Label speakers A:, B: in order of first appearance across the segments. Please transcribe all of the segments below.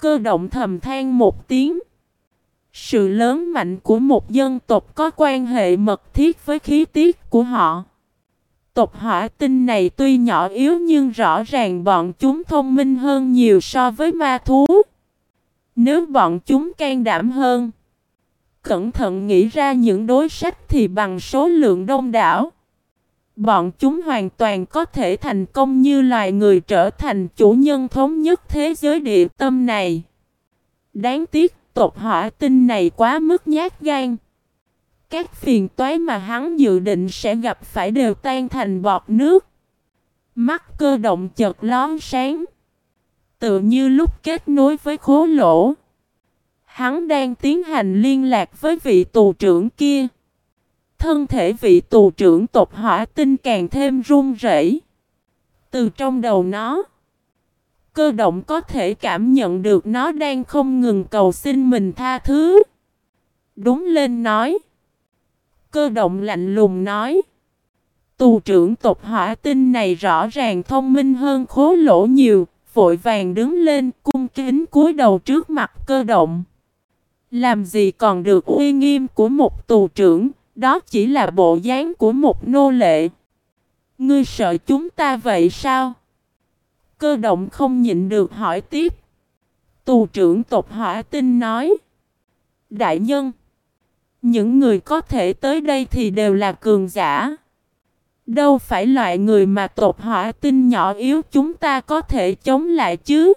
A: Cơ động thầm than một tiếng. Sự lớn mạnh của một dân tộc có quan hệ mật thiết với khí tiết của họ. Tộc hỏa tinh này tuy nhỏ yếu nhưng rõ ràng bọn chúng thông minh hơn nhiều so với ma thú. Nếu bọn chúng can đảm hơn, cẩn thận nghĩ ra những đối sách thì bằng số lượng đông đảo. Bọn chúng hoàn toàn có thể thành công như loài người trở thành chủ nhân thống nhất thế giới địa tâm này. Đáng tiếc, tộc hỏa tinh này quá mức nhát gan. Các phiền toái mà hắn dự định sẽ gặp phải đều tan thành bọt nước. Mắt cơ động chợt lón sáng. Tự như lúc kết nối với khố lỗ. Hắn đang tiến hành liên lạc với vị tù trưởng kia. Thân thể vị tù trưởng tộc hỏa tinh càng thêm run rẩy. Từ trong đầu nó, cơ động có thể cảm nhận được nó đang không ngừng cầu xin mình tha thứ. Đúng lên nói. Cơ động lạnh lùng nói. Tù trưởng tộc hỏa tinh này rõ ràng thông minh hơn khố lỗ nhiều, vội vàng đứng lên cung kính cúi đầu trước mặt cơ động. Làm gì còn được uy nghiêm của một tù trưởng, đó chỉ là bộ dáng của một nô lệ. Ngươi sợ chúng ta vậy sao? Cơ động không nhịn được hỏi tiếp. Tù trưởng tộc hỏa tinh nói. Đại nhân. Những người có thể tới đây thì đều là cường giả. Đâu phải loại người mà tộc hỏa tinh nhỏ yếu chúng ta có thể chống lại chứ.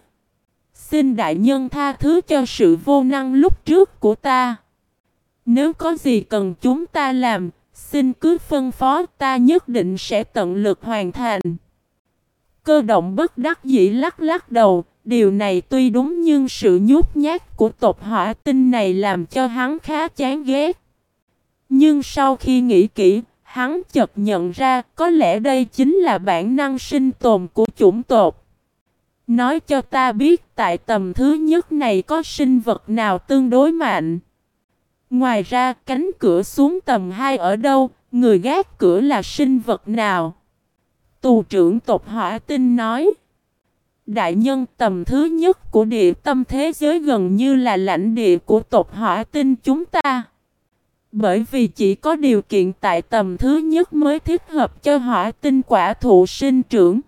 A: Xin đại nhân tha thứ cho sự vô năng lúc trước của ta. Nếu có gì cần chúng ta làm, xin cứ phân phó ta nhất định sẽ tận lực hoàn thành. Cơ động bất đắc dĩ lắc lắc đầu, điều này tuy đúng nhưng sự nhút nhát của tộc hỏa tinh này làm cho hắn khá chán ghét. Nhưng sau khi nghĩ kỹ, hắn chợt nhận ra có lẽ đây chính là bản năng sinh tồn của chủng tộc. Nói cho ta biết tại tầm thứ nhất này có sinh vật nào tương đối mạnh. Ngoài ra cánh cửa xuống tầm 2 ở đâu, người gác cửa là sinh vật nào? Tù trưởng tộc hỏa tinh nói. Đại nhân tầm thứ nhất của địa tâm thế giới gần như là lãnh địa của tộc hỏa tinh chúng ta. Bởi vì chỉ có điều kiện tại tầm thứ nhất mới thích hợp cho hỏa tinh quả thụ sinh trưởng.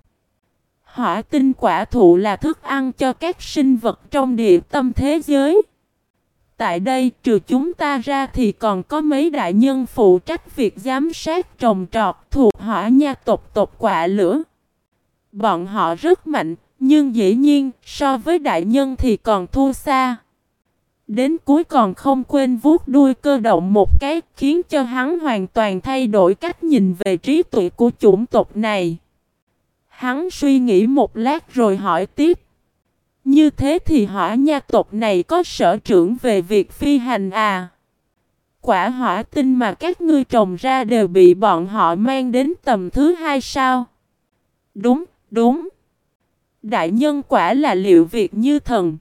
A: Hỏa tinh quả thụ là thức ăn cho các sinh vật trong địa tâm thế giới. Tại đây trừ chúng ta ra thì còn có mấy đại nhân phụ trách việc giám sát trồng trọt thuộc hỏa nha tộc tộc quả lửa. Bọn họ rất mạnh, nhưng dĩ nhiên so với đại nhân thì còn thua xa. Đến cuối còn không quên vuốt đuôi cơ động một cái khiến cho hắn hoàn toàn thay đổi cách nhìn về trí tuệ của chủng tộc này. Hắn suy nghĩ một lát rồi hỏi tiếp. Như thế thì hỏa nha tộc này có sở trưởng về việc phi hành à? Quả hỏa tinh mà các ngươi trồng ra đều bị bọn họ mang đến tầm thứ hai sao? Đúng, đúng. Đại nhân quả là liệu việc như thần.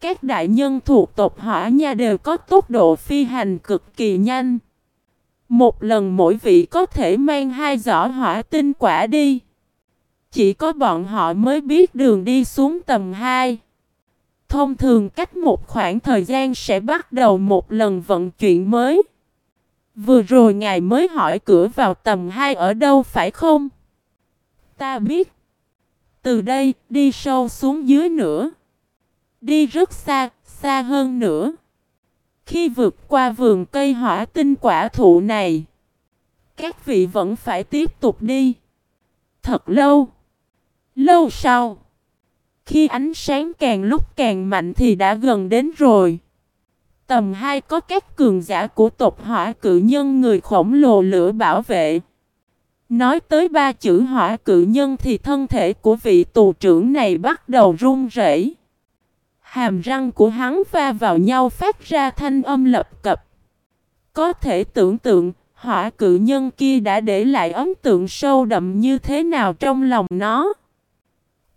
A: Các đại nhân thuộc tộc hỏa nha đều có tốc độ phi hành cực kỳ nhanh. Một lần mỗi vị có thể mang hai giỏ hỏa tinh quả đi. Chỉ có bọn họ mới biết đường đi xuống tầm 2. Thông thường cách một khoảng thời gian sẽ bắt đầu một lần vận chuyển mới. Vừa rồi ngài mới hỏi cửa vào tầm 2 ở đâu phải không? Ta biết. Từ đây đi sâu xuống dưới nữa. Đi rất xa, xa hơn nữa. Khi vượt qua vườn cây hỏa tinh quả thụ này, các vị vẫn phải tiếp tục đi. Thật lâu. Lâu sau, khi ánh sáng càng lúc càng mạnh thì đã gần đến rồi. Tầm 2 có các cường giả của tộc hỏa cự nhân người khổng lồ lửa bảo vệ. Nói tới ba chữ hỏa cự nhân thì thân thể của vị tù trưởng này bắt đầu run rẩy. Hàm răng của hắn va vào nhau phát ra thanh âm lập cập. Có thể tưởng tượng, hỏa cự nhân kia đã để lại ấn tượng sâu đậm như thế nào trong lòng nó.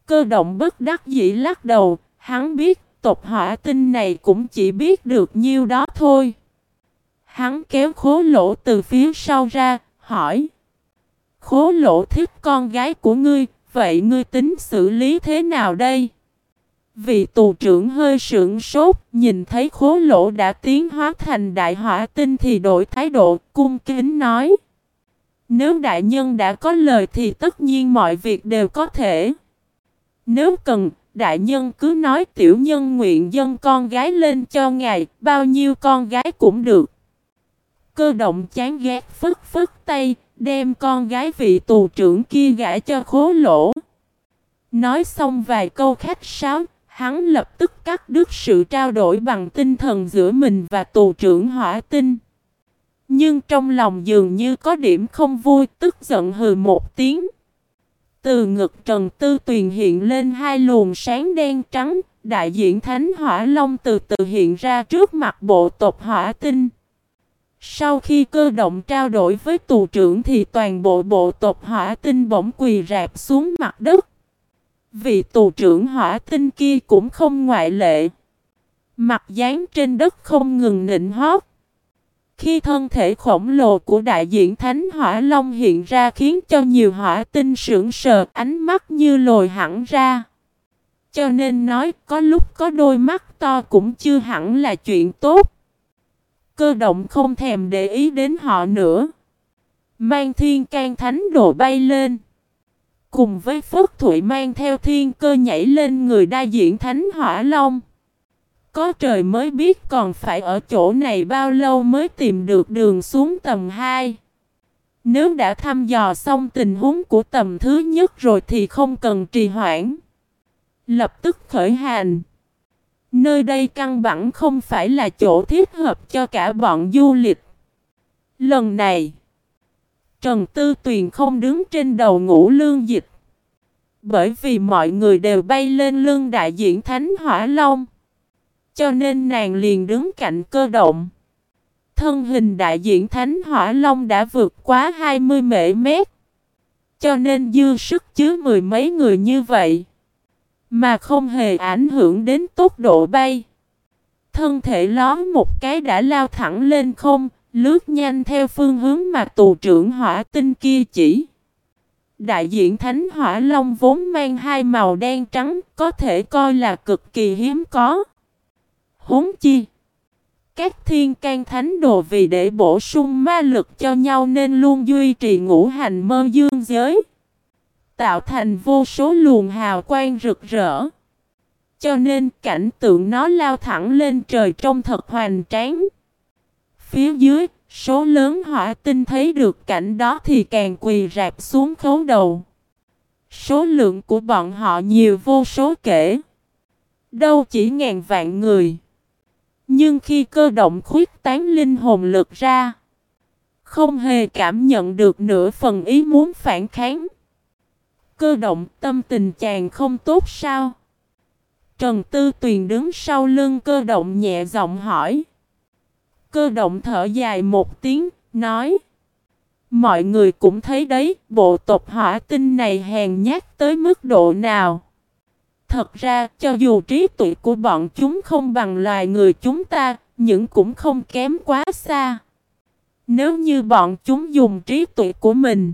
A: Cơ động bất đắc dĩ lắc đầu, hắn biết tộc hỏa tinh này cũng chỉ biết được nhiêu đó thôi. Hắn kéo khố lỗ từ phía sau ra, hỏi. Khố lỗ thích con gái của ngươi, vậy ngươi tính xử lý thế nào đây? Vị tù trưởng hơi sưởng sốt, nhìn thấy khố lỗ đã tiến hóa thành đại hỏa tinh thì đổi thái độ, cung kính nói. Nếu đại nhân đã có lời thì tất nhiên mọi việc đều có thể. Nếu cần, đại nhân cứ nói tiểu nhân nguyện dân con gái lên cho ngài, bao nhiêu con gái cũng được. Cơ động chán ghét phức phức tay, đem con gái vị tù trưởng kia gã cho khố lỗ. Nói xong vài câu khách sáo, hắn lập tức cắt đứt sự trao đổi bằng tinh thần giữa mình và tù trưởng hỏa tinh. Nhưng trong lòng dường như có điểm không vui, tức giận hừ một tiếng. Từ ngực Trần Tư Tuyền hiện lên hai luồng sáng đen trắng, đại diện Thánh Hỏa Long từ từ hiện ra trước mặt bộ tộc hỏa tinh. Sau khi cơ động trao đổi với tù trưởng thì toàn bộ bộ tộc hỏa tinh bỗng quỳ rạp xuống mặt đất. Vị tù trưởng hỏa tinh kia cũng không ngoại lệ. Mặt dán trên đất không ngừng nịnh hót. Khi thân thể khổng lồ của đại diện Thánh Hỏa Long hiện ra khiến cho nhiều hỏa tinh sững sờ, ánh mắt như lồi hẳn ra. Cho nên nói, có lúc có đôi mắt to cũng chưa hẳn là chuyện tốt. Cơ động không thèm để ý đến họ nữa. Mang thiên can thánh đồ bay lên. Cùng với Phước Thụy mang theo thiên cơ nhảy lên người đa diện Thánh Hỏa Long. Có trời mới biết còn phải ở chỗ này bao lâu mới tìm được đường xuống tầm 2. Nếu đã thăm dò xong tình huống của tầm thứ nhất rồi thì không cần trì hoãn. Lập tức khởi hành. Nơi đây căn bản không phải là chỗ thiết hợp cho cả bọn du lịch. Lần này, Trần Tư Tuyền không đứng trên đầu ngũ lương dịch. Bởi vì mọi người đều bay lên lưng đại diện Thánh Hỏa Long. Cho nên nàng liền đứng cạnh cơ động. Thân hình đại diện Thánh Hỏa Long đã vượt quá 20 mễ mét. Cho nên dư sức chứa mười mấy người như vậy. Mà không hề ảnh hưởng đến tốc độ bay. Thân thể ló một cái đã lao thẳng lên không, lướt nhanh theo phương hướng mà tù trưởng hỏa tinh kia chỉ. Đại diện Thánh Hỏa Long vốn mang hai màu đen trắng, có thể coi là cực kỳ hiếm có. Huống chi. Các thiên can thánh đồ vì để bổ sung ma lực cho nhau nên luôn duy trì ngũ hành mơ dương giới. Tạo thành vô số luồng hào quang rực rỡ. Cho nên cảnh tượng nó lao thẳng lên trời trông thật hoành tráng. Phía dưới, số lớn hỏa tinh thấy được cảnh đó thì càng quỳ rạp xuống khấu đầu. Số lượng của bọn họ nhiều vô số kể. Đâu chỉ ngàn vạn người. Nhưng khi cơ động khuyết tán linh hồn lực ra, không hề cảm nhận được nửa phần ý muốn phản kháng. Cơ động tâm tình chàng không tốt sao? Trần Tư Tuyền đứng sau lưng cơ động nhẹ giọng hỏi. Cơ động thở dài một tiếng, nói. Mọi người cũng thấy đấy, bộ tộc hỏa tinh này hèn nhát tới mức độ nào. Thật ra, cho dù trí tuệ của bọn chúng không bằng loài người chúng ta, nhưng cũng không kém quá xa. Nếu như bọn chúng dùng trí tuệ của mình,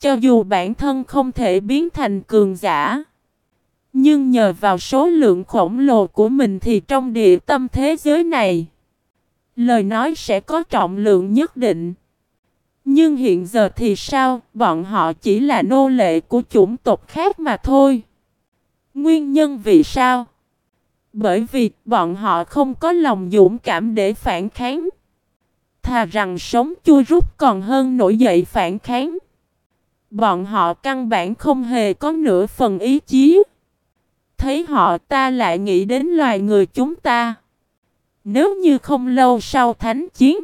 A: cho dù bản thân không thể biến thành cường giả, nhưng nhờ vào số lượng khổng lồ của mình thì trong địa tâm thế giới này, lời nói sẽ có trọng lượng nhất định. Nhưng hiện giờ thì sao, bọn họ chỉ là nô lệ của chủng tộc khác mà thôi. Nguyên nhân vì sao? Bởi vì bọn họ không có lòng dũng cảm để phản kháng. Thà rằng sống chua rút còn hơn nổi dậy phản kháng. Bọn họ căn bản không hề có nửa phần ý chí. Thấy họ, ta lại nghĩ đến loài người chúng ta. Nếu như không lâu sau thánh chiến.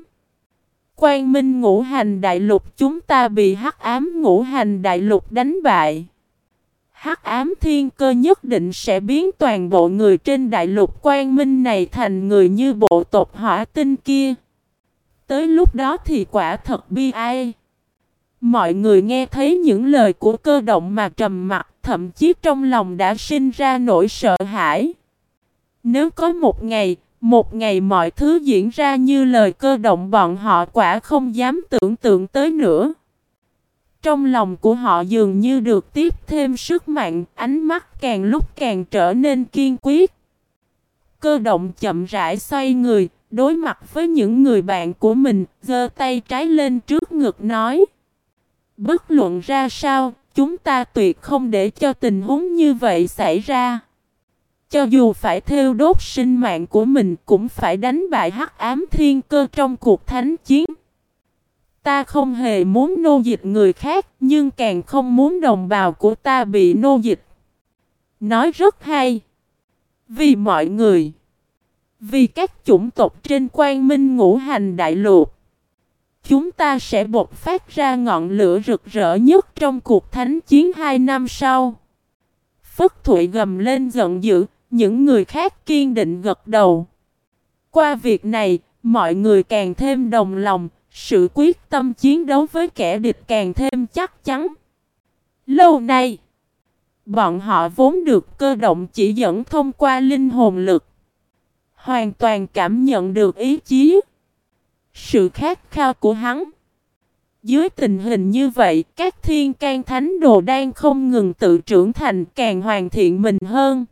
A: Quang minh ngũ hành đại lục chúng ta bị hắc ám ngũ hành đại lục đánh bại. Hắc ám thiên cơ nhất định sẽ biến toàn bộ người trên đại lục quang minh này thành người như bộ tộc hỏa tinh kia. Tới lúc đó thì quả thật bi ai. Mọi người nghe thấy những lời của cơ động mà trầm mặt, thậm chí trong lòng đã sinh ra nỗi sợ hãi. Nếu có một ngày, một ngày mọi thứ diễn ra như lời cơ động bọn họ quả không dám tưởng tượng tới nữa. Trong lòng của họ dường như được tiếp thêm sức mạnh, ánh mắt càng lúc càng trở nên kiên quyết. Cơ động chậm rãi xoay người, đối mặt với những người bạn của mình, giơ tay trái lên trước ngực nói. Bất luận ra sao, chúng ta tuyệt không để cho tình huống như vậy xảy ra. Cho dù phải theo đốt sinh mạng của mình cũng phải đánh bại hắc ám thiên cơ trong cuộc thánh chiến. Ta không hề muốn nô dịch người khác, nhưng càng không muốn đồng bào của ta bị nô dịch. Nói rất hay. Vì mọi người. Vì các chủng tộc trên quan minh ngũ hành đại lục. Chúng ta sẽ bộc phát ra ngọn lửa rực rỡ nhất trong cuộc thánh chiến hai năm sau. Phất Thụy gầm lên giận dữ, những người khác kiên định gật đầu. Qua việc này, mọi người càng thêm đồng lòng, sự quyết tâm chiến đấu với kẻ địch càng thêm chắc chắn. Lâu nay, bọn họ vốn được cơ động chỉ dẫn thông qua linh hồn lực. Hoàn toàn cảm nhận được ý chí. Sự khát khao của hắn. Dưới tình hình như vậy, các thiên can thánh đồ đang không ngừng tự trưởng thành càng hoàn thiện mình hơn.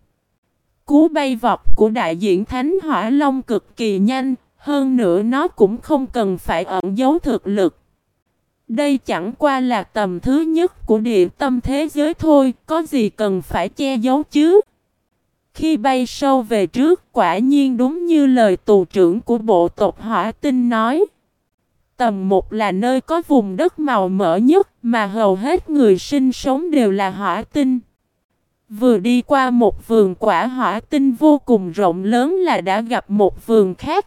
A: Cú bay vọt của đại diện Thánh Hỏa Long cực kỳ nhanh, hơn nữa nó cũng không cần phải ẩn giấu thực lực. Đây chẳng qua là tầm thứ nhất của địa tâm thế giới thôi, có gì cần phải che giấu chứ? Khi bay sâu về trước, quả nhiên đúng như lời tù trưởng của bộ tộc hỏa tinh nói. Tầm một là nơi có vùng đất màu mỡ nhất, mà hầu hết người sinh sống đều là hỏa tinh. Vừa đi qua một vườn quả hỏa tinh vô cùng rộng lớn là đã gặp một vườn khác.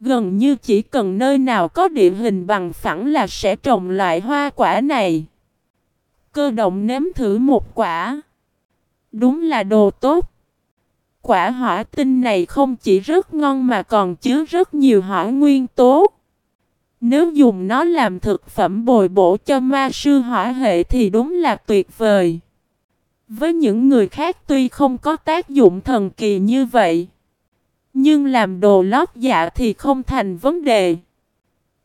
A: Gần như chỉ cần nơi nào có địa hình bằng phẳng là sẽ trồng loại hoa quả này. Cơ động nếm thử một quả. Đúng là đồ tốt. Quả hỏa tinh này không chỉ rất ngon mà còn chứa rất nhiều hỏa nguyên tố. Nếu dùng nó làm thực phẩm bồi bổ cho ma sư hỏa hệ thì đúng là tuyệt vời. Với những người khác tuy không có tác dụng thần kỳ như vậy. Nhưng làm đồ lót dạ thì không thành vấn đề.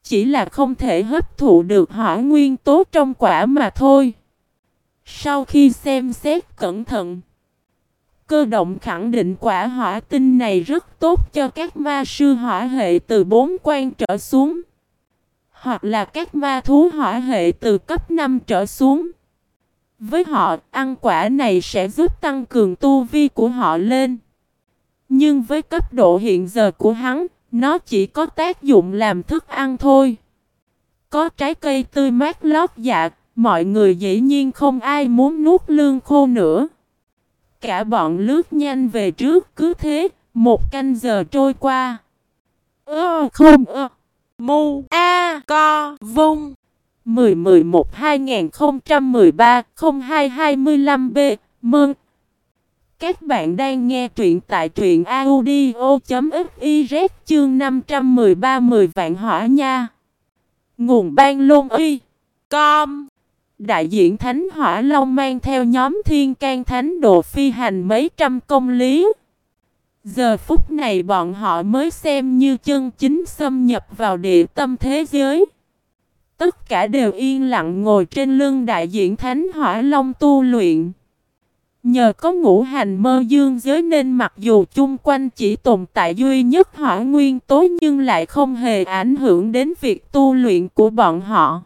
A: Chỉ là không thể hấp thụ được hỏa nguyên tố trong quả mà thôi. Sau khi xem xét cẩn thận, cơ động khẳng định quả hỏa tinh này rất tốt cho các ma sư hỏa hệ từ 4 quan trở xuống. Hoặc là các ma thú hỏa hệ từ cấp 5 trở xuống. Với họ, ăn quả này sẽ giúp tăng cường tu vi của họ lên. Nhưng với cấp độ hiện giờ của hắn, nó chỉ có tác dụng làm thức ăn thôi. Có trái cây tươi mát lót dạ, mọi người dĩ nhiên không ai muốn nuốt lương khô nữa. Cả bọn lướt nhanh về trước cứ thế, một canh giờ trôi qua. Ơ không ơ. Mu A Co Vung 10/11/2013 0225 B Mơn các bạn đang nghe truyện tại truyện audio.fiz chương 513 10 vạn hỏa nha. Nguồn ban lôn uy. Com. Đại diện Thánh Hỏa Long mang theo nhóm thiên can thánh đồ phi hành mấy trăm công lý. Giờ phút này bọn họ mới xem như chân chính xâm nhập vào địa tâm thế giới. Tất cả đều yên lặng ngồi trên lưng đại diện Thánh Hỏa Long tu luyện. Nhờ có ngũ hành mơ dương giới nên mặc dù chung quanh chỉ tồn tại duy nhất hỏa nguyên tố nhưng lại không hề ảnh hưởng đến việc tu luyện của bọn họ.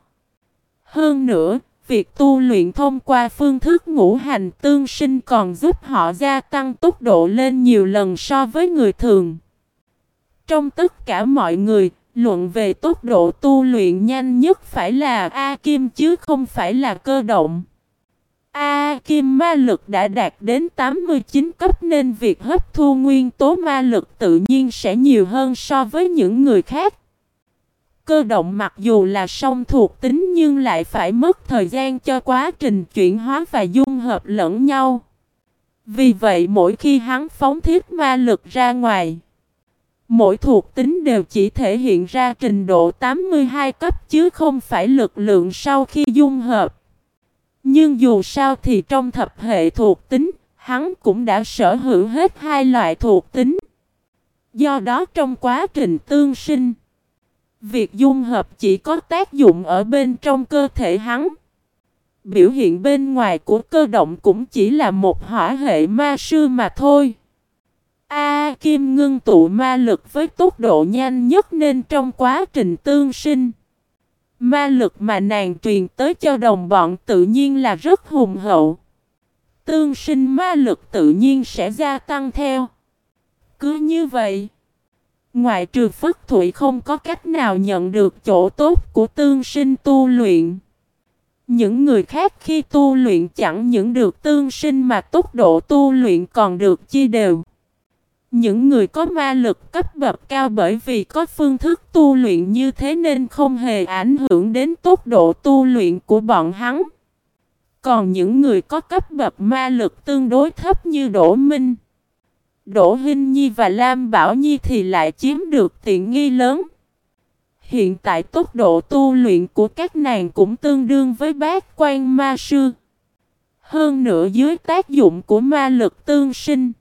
A: Hơn nữa, việc tu luyện thông qua phương thức ngũ hành tương sinh còn giúp họ gia tăng tốc độ lên nhiều lần so với người thường. Trong tất cả mọi người, Luận về tốc độ tu luyện nhanh nhất phải là A Kim chứ không phải là cơ động. A, Kim ma lực đã đạt đến 89 cấp nên việc hấp thu nguyên tố ma lực tự nhiên sẽ nhiều hơn so với những người khác. Cơ động mặc dù là song thuộc tính nhưng lại phải mất thời gian cho quá trình chuyển hóa và dung hợp lẫn nhau. Vì vậy, mỗi khi hắn phóng thiết ma lực ra ngoài, Mỗi thuộc tính đều chỉ thể hiện ra trình độ 82 cấp chứ không phải lực lượng sau khi dung hợp. Nhưng dù sao thì trong thập hệ thuộc tính, hắn cũng đã sở hữu hết hai loại thuộc tính. Do đó trong quá trình tương sinh, việc dung hợp chỉ có tác dụng ở bên trong cơ thể hắn. Biểu hiện bên ngoài của cơ động cũng chỉ là một hỏa hệ ma sư mà thôi. A Kim ngưng tụ ma lực với tốc độ nhanh nhất nên trong quá trình tương sinh. Ma lực mà nàng truyền tới cho đồng bọn tự nhiên là rất hùng hậu. Tương sinh ma lực tự nhiên sẽ gia tăng theo. Cứ như vậy, ngoại trừ Phất Thụy không có cách nào nhận được chỗ tốt của tương sinh tu luyện. Những người khác khi tu luyện chẳng những được tương sinh mà tốc độ tu luyện còn được chia đều. Những người có ma lực cấp bậc cao bởi vì có phương thức tu luyện như thế nên không hề ảnh hưởng đến tốc độ tu luyện của bọn hắn. Còn những người có cấp bậc ma lực tương đối thấp như Đỗ Minh, Đỗ Hinh Nhi và Lam Bảo Nhi thì lại chiếm được tiện nghi lớn. Hiện tại tốc độ tu luyện của các nàng cũng tương đương với bát quan ma sư. Hơn nữa dưới tác dụng của ma lực tương sinh.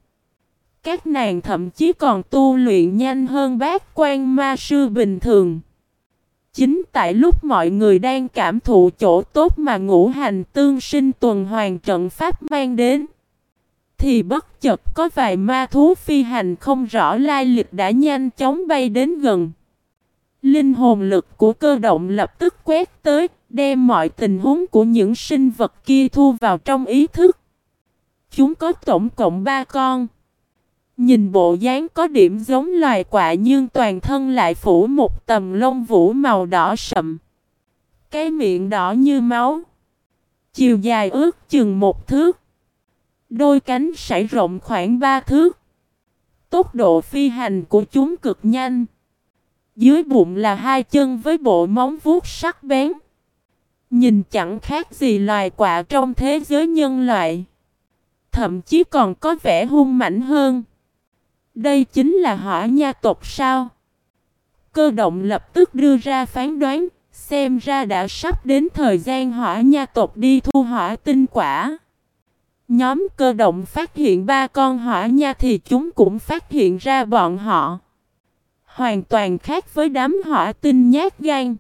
A: Các nàng thậm chí còn tu luyện nhanh hơn bát quan ma sư bình thường. Chính tại lúc mọi người đang cảm thụ chỗ tốt mà ngũ hành tương sinh tuần hoàn trận pháp mang đến. Thì bất chợt có vài ma thú phi hành không rõ lai lịch đã nhanh chóng bay đến gần. Linh hồn lực của cơ động lập tức quét tới, đem mọi tình huống của những sinh vật kia thu vào trong ý thức. Chúng có tổng cộng ba con. Nhìn bộ dáng có điểm giống loài quạ nhưng toàn thân lại phủ một tầm lông vũ màu đỏ sậm. Cái miệng đỏ như máu. Chiều dài ước chừng một thước. Đôi cánh sải rộng khoảng ba thước. Tốc độ phi hành của chúng cực nhanh. Dưới bụng là hai chân với bộ móng vuốt sắc bén. Nhìn chẳng khác gì loài quạ trong thế giới nhân loại. Thậm chí còn có vẻ hung mảnh hơn. Đây chính là hỏa nha tộc sao? Cơ động lập tức đưa ra phán đoán, xem ra đã sắp đến thời gian hỏa nha tộc đi thu hỏa tinh quả. Nhóm cơ động phát hiện ba con hỏa nha thì chúng cũng phát hiện ra bọn họ. Hoàn toàn khác với đám hỏa tinh nhát gan.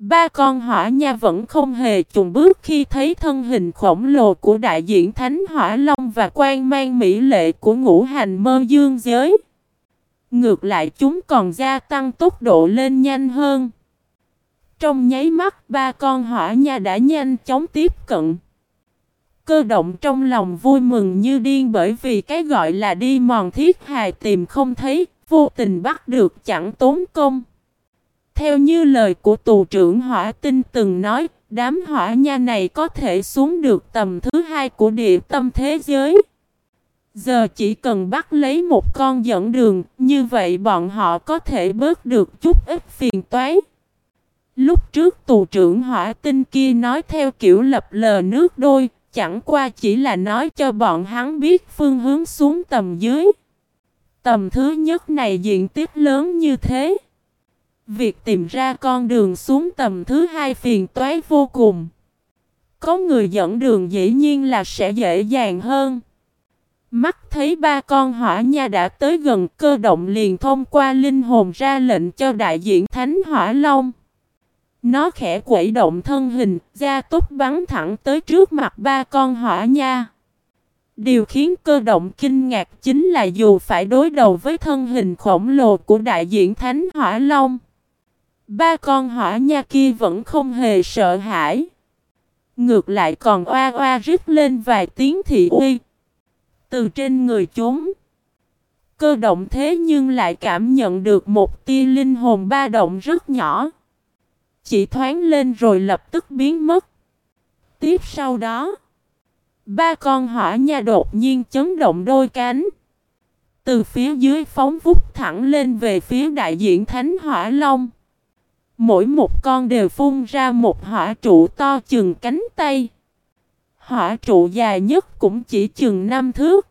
A: Ba con hỏa nha vẫn không hề chùn bước khi thấy thân hình khổng lồ của đại diện Thánh Hỏa Long và quan mang mỹ lệ của ngũ hành mơ dương giới. Ngược lại chúng còn gia tăng tốc độ lên nhanh hơn. Trong nháy mắt ba con hỏa nha đã nhanh chóng tiếp cận. Cơ động trong lòng vui mừng như điên bởi vì cái gọi là đi mòn thiết hài tìm không thấy, vô tình bắt được chẳng tốn công. Theo như lời của tù trưởng hỏa tinh từng nói, đám hỏa nha này có thể xuống được tầm thứ hai của địa tâm thế giới. Giờ chỉ cần bắt lấy một con dẫn đường, như vậy bọn họ có thể bớt được chút ít phiền toái. Lúc trước tù trưởng hỏa tinh kia nói theo kiểu lập lờ nước đôi, chẳng qua chỉ là nói cho bọn hắn biết phương hướng xuống tầm dưới. Tầm thứ nhất này diện tích lớn như thế. Việc tìm ra con đường xuống tầm thứ hai phiền toái vô cùng. Có người dẫn đường dĩ nhiên là sẽ dễ dàng hơn. Mắt thấy ba con hỏa nha đã tới gần cơ động liền thông qua linh hồn ra lệnh cho đại diện Thánh Hỏa Long. Nó khẽ quẩy động thân hình, ra tốc bắn thẳng tới trước mặt ba con hỏa nha. Điều khiến cơ động kinh ngạc chính là dù phải đối đầu với thân hình khổng lồ của đại diện Thánh Hỏa Long. Ba con hỏa nha kia vẫn không hề sợ hãi. Ngược lại còn oa oa rít lên vài tiếng thị uy. Từ trên người chúng. Cơ động thế nhưng lại cảm nhận được một tia linh hồn ba động rất nhỏ. Chỉ thoáng lên rồi lập tức biến mất. Tiếp sau đó. Ba con hỏa nha đột nhiên chấn động đôi cánh. Từ phía dưới phóng vút thẳng lên về phía đại diện Thánh Hỏa Long. Mỗi một con đều phun ra một hỏa trụ to chừng cánh tay. Hỏa trụ dài nhất cũng chỉ chừng năm thước.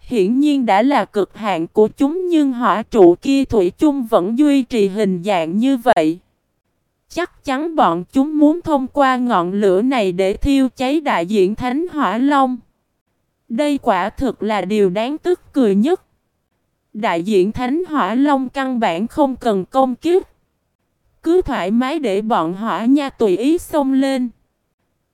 A: Hiển nhiên đã là cực hạn của chúng nhưng hỏa trụ kia thủy chung vẫn duy trì hình dạng như vậy. Chắc chắn bọn chúng muốn thông qua ngọn lửa này để thiêu cháy đại diện Thánh Hỏa Long. Đây quả thực là điều đáng tức cười nhất. Đại diện Thánh Hỏa Long căn bản không cần công kiếp. Cứ thoải mái để bọn hỏa nha tùy ý xông lên.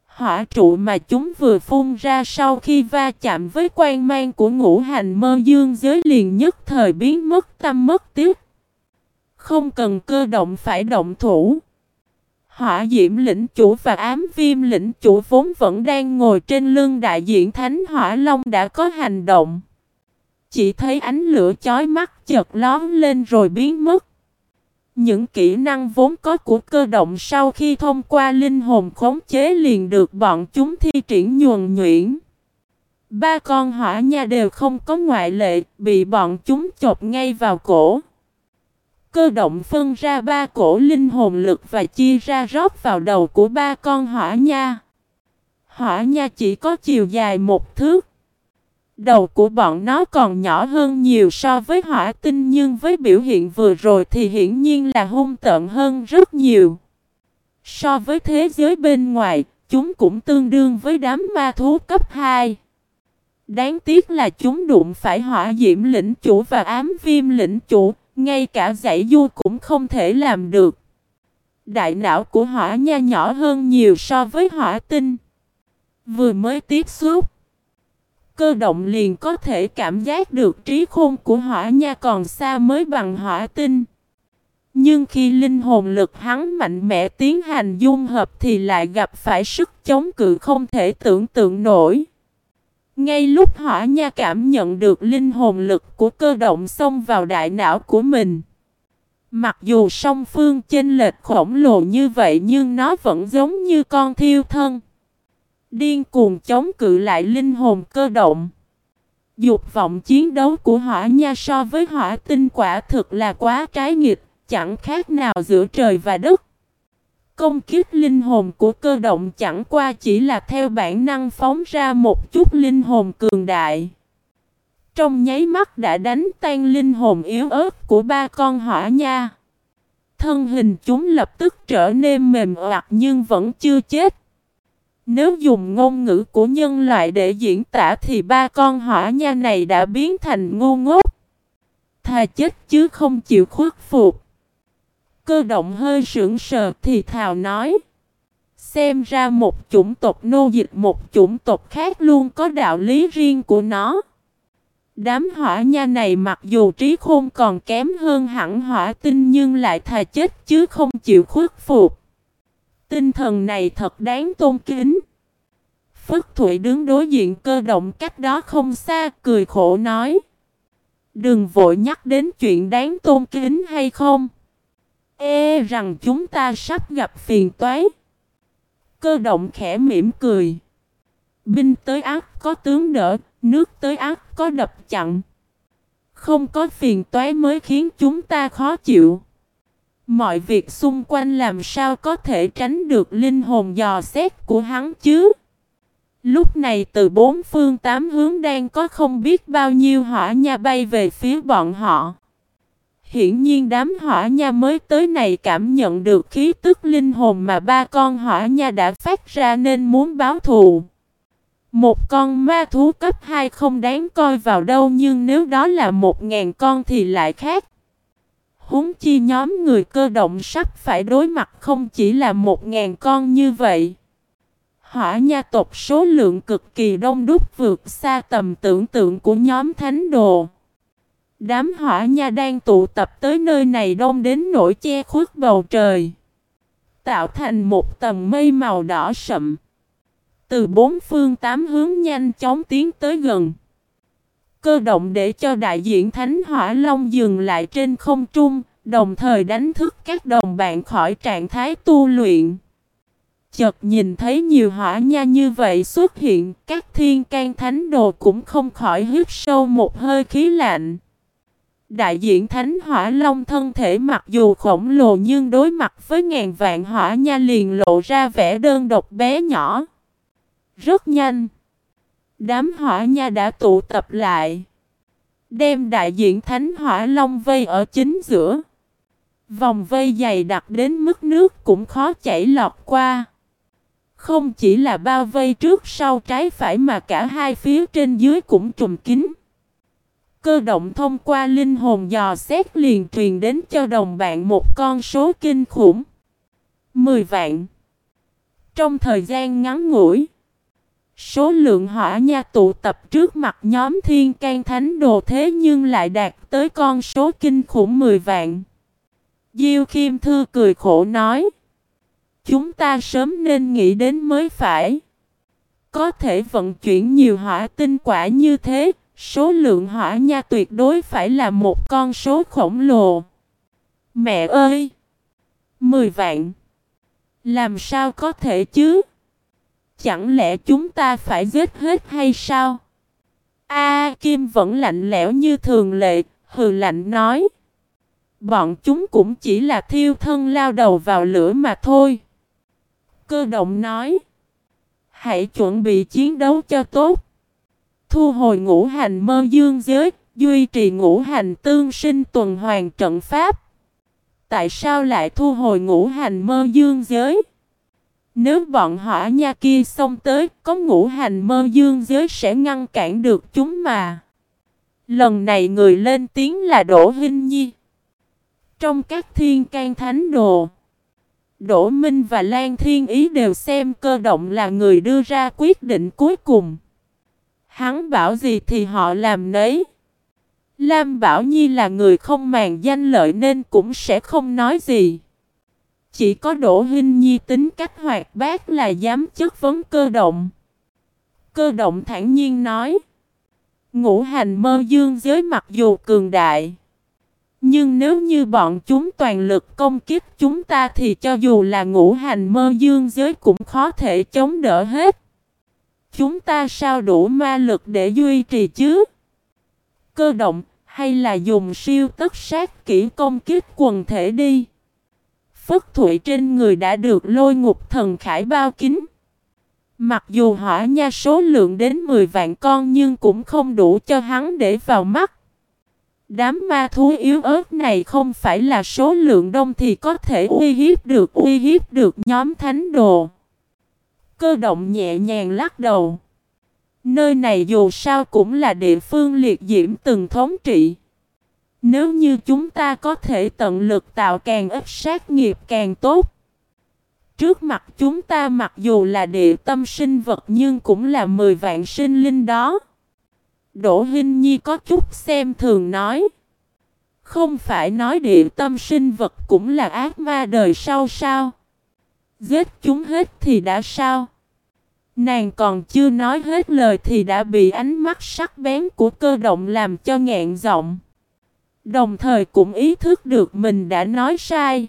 A: Hỏa trụ mà chúng vừa phun ra sau khi va chạm với quan mang của ngũ hành mơ dương giới liền nhất thời biến mất, tâm mất tiếc. Không cần cơ động phải động thủ. Hỏa diễm lĩnh chủ và ám viêm lĩnh chủ vốn vẫn đang ngồi trên lưng đại diện Thánh Hỏa Long đã có hành động. Chỉ thấy ánh lửa chói mắt chợt lón lên rồi biến mất. Những kỹ năng vốn có của cơ động sau khi thông qua linh hồn khống chế liền được bọn chúng thi triển nhuần nhuyễn. Ba con hỏa nha đều không có ngoại lệ, bị bọn chúng chộp ngay vào cổ. Cơ động phân ra ba cổ linh hồn lực và chia ra rót vào đầu của ba con hỏa nha. Hỏa nha chỉ có chiều dài một thước. Đầu của bọn nó còn nhỏ hơn nhiều so với hỏa tinh nhưng với biểu hiện vừa rồi thì hiển nhiên là hung tợn hơn rất nhiều. So với thế giới bên ngoài, chúng cũng tương đương với đám ma thú cấp 2. Đáng tiếc là chúng đụng phải hỏa diễm lĩnh chủ và ám viêm lĩnh chủ, ngay cả giải du cũng không thể làm được. Đại não của hỏa nha nhỏ hơn nhiều so với hỏa tinh. Vừa mới tiếp xúc, cơ động liền có thể cảm giác được trí khôn của hỏa nha còn xa mới bằng hỏa tinh. Nhưng khi linh hồn lực hắn mạnh mẽ tiến hành dung hợp thì lại gặp phải sức chống cự không thể tưởng tượng nổi. Ngay lúc hỏa nha cảm nhận được linh hồn lực của cơ động xông vào đại não của mình. Mặc dù song phương chênh lệch khổng lồ như vậy nhưng nó vẫn giống như con thiêu thân. Điên cuồng chống cự lại linh hồn cơ động. Dục vọng chiến đấu của hỏa nha so với hỏa tinh quả thực là quá trái nghịch, chẳng khác nào giữa trời và đất. Công kiếp linh hồn của cơ động chẳng qua chỉ là theo bản năng phóng ra một chút linh hồn cường đại. Trong nháy mắt đã đánh tan linh hồn yếu ớt của ba con hỏa nha. Thân hình chúng lập tức trở nên mềm oặt nhưng vẫn chưa chết. Nếu dùng ngôn ngữ của nhân loại để diễn tả thì ba con hỏa nha này đã biến thành ngu ngốc. Thà chết chứ không chịu khuất phục. Cơ động hơi sững sờ thì thào nói. Xem ra một chủng tộc nô dịch một chủng tộc khác luôn có đạo lý riêng của nó. Đám hỏa nha này mặc dù trí khôn còn kém hơn hẳn hỏa tinh nhưng lại thà chết chứ không chịu khuất phục. Tinh thần này thật đáng tôn kính. Phất Thụy đứng đối diện cơ động cách đó không xa cười khổ nói. Đừng vội nhắc đến chuyện đáng tôn kính hay không. E rằng chúng ta sắp gặp phiền toái. Cơ động khẽ mỉm cười. Binh tới ác có tướng đỡ, nước tới ác có đập chặn. Không có phiền toái mới khiến chúng ta khó chịu. Mọi việc xung quanh làm sao có thể tránh được linh hồn dò xét của hắn chứ? Lúc này từ bốn phương tám hướng đang có không biết bao nhiêu hỏa nha bay về phía bọn họ. Hiển nhiên đám hỏa nha mới tới này cảm nhận được khí tức linh hồn mà ba con hỏa nha đã phát ra nên muốn báo thù. Một con ma thú cấp 2 không đáng coi vào đâu nhưng nếu đó là một ngàn con thì lại khác. Húng chi nhóm người cơ động sắp phải đối mặt không chỉ là một ngàn con như vậy. Hỏa nha tộc số lượng cực kỳ đông đúc vượt xa tầm tưởng tượng của nhóm thánh đồ. Đám hỏa nha đang tụ tập tới nơi này đông đến nỗi che khuất bầu trời. Tạo thành một tầng mây màu đỏ sậm. Từ bốn phương tám hướng nhanh chóng tiến tới gần. Cơ động để cho đại diện Thánh Hỏa Long dừng lại trên không trung, đồng thời đánh thức các đồng bạn khỏi trạng thái tu luyện. Chợt nhìn thấy nhiều hỏa nha như vậy xuất hiện, các thiên can thánh đồ cũng không khỏi hít sâu một hơi khí lạnh. Đại diện Thánh Hỏa Long thân thể mặc dù khổng lồ nhưng đối mặt với ngàn vạn hỏa nha liền lộ ra vẻ đơn độc bé nhỏ. Rất nhanh. Đám hỏa nha đã tụ tập lại. Đem đại diện Thánh Hỏa Long vây ở chính giữa. Vòng vây dày đặc đến mức nước cũng khó chảy lọt qua. Không chỉ là bao vây trước sau trái phải mà cả hai phía trên dưới cũng trùm kín. Cơ động thông qua linh hồn dò xét liền truyền đến cho đồng bạn một con số kinh khủng. 10 vạn. Trong thời gian ngắn ngủi, số lượng hỏa nha tụ tập trước mặt nhóm thiên can thánh đồ thế nhưng lại đạt tới con số kinh khủng 10 vạn. Diêu Khiêm Thư cười khổ nói. Chúng ta sớm nên nghĩ đến mới phải. Có thể vận chuyển nhiều hỏa tinh quả như thế, số lượng hỏa nha tuyệt đối phải là một con số khổng lồ. Mẹ ơi! Mười vạn! Làm sao có thể chứ? Chẳng lẽ chúng ta phải giết hết hay sao? A Kim vẫn lạnh lẽo như thường lệ, hừ lạnh nói. Bọn chúng cũng chỉ là thiêu thân lao đầu vào lửa mà thôi. Cơ động nói. Hãy chuẩn bị chiến đấu cho tốt. Thu hồi ngũ hành mơ dương giới, duy trì ngũ hành tương sinh tuần hoàn trận pháp. Tại sao lại thu hồi ngũ hành mơ dương giới? Nếu bọn hỏa nha kia xông tới, có ngũ hành mơ dương giới sẽ ngăn cản được chúng mà. Lần này người lên tiếng là Đỗ Hinh Nhi. Trong các thiên can thánh đồ, Đỗ Minh và Lan Thiên Ý đều xem cơ động là người đưa ra quyết định cuối cùng. Hắn bảo gì thì họ làm nấy. Lam Bảo Nhi là người không màng danh lợi nên cũng sẽ không nói gì. Chỉ có Đỗ Hinh Nhi tính cách hoạt bát là dám chất vấn cơ động. Cơ động thản nhiên nói. Ngũ hành mơ dương giới mặc dù cường đại. Nhưng nếu như bọn chúng toàn lực công kích chúng ta thì cho dù là ngũ hành mơ dương giới cũng khó thể chống đỡ hết. Chúng ta sao đủ ma lực để duy trì chứ? Cơ động, hay là dùng siêu tất sát kỹ công kích quần thể đi? Phất Thụy trên người đã được lôi ngục thần khải bao kín. Mặc dù hỏa nha số lượng đến 10 vạn con nhưng cũng không đủ cho hắn để vào mắt. Đám ma thú yếu ớt này không phải là số lượng đông thì có thể uy hiếp được, uy hiếp được nhóm thánh đồ. Cơ động nhẹ nhàng lắc đầu. Nơi này dù sao cũng là địa phương liệt diễm từng thống trị. Nếu như chúng ta có thể tận lực tạo càng ít sát nghiệp càng tốt. Trước mặt chúng ta mặc dù là địa tâm sinh vật nhưng cũng là 10 vạn sinh linh đó. Đỗ Hinh Nhi có chút xem thường nói. Không phải nói địa tâm sinh vật cũng là ác ma đời sau sao? Giết chúng hết thì đã sao? Nàng còn chưa nói hết lời thì đã bị ánh mắt sắc bén của cơ động làm cho ngẹn giọng. Đồng thời cũng ý thức được mình đã nói sai.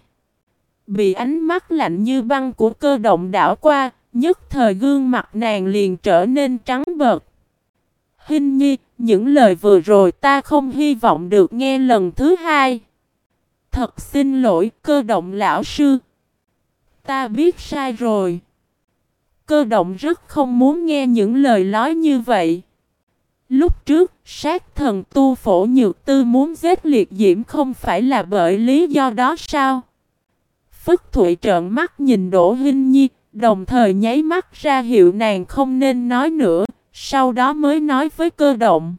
A: Bị ánh mắt lạnh như băng của cơ động đảo qua, nhất thời gương mặt nàng liền trở nên trắng bợt. Hình nhi, những lời vừa rồi ta không hy vọng được nghe lần thứ hai. Thật xin lỗi cơ động lão sư. Ta biết sai rồi. Cơ động rất không muốn nghe những lời nói như vậy. Lúc trước, sát thần tu phổ nhược tư muốn giết liệt diễm không phải là bởi lý do đó sao? Phất Thụy trợn mắt nhìn Đỗ Hinh Nhi, đồng thời nháy mắt ra hiệu nàng không nên nói nữa, sau đó mới nói với cơ động.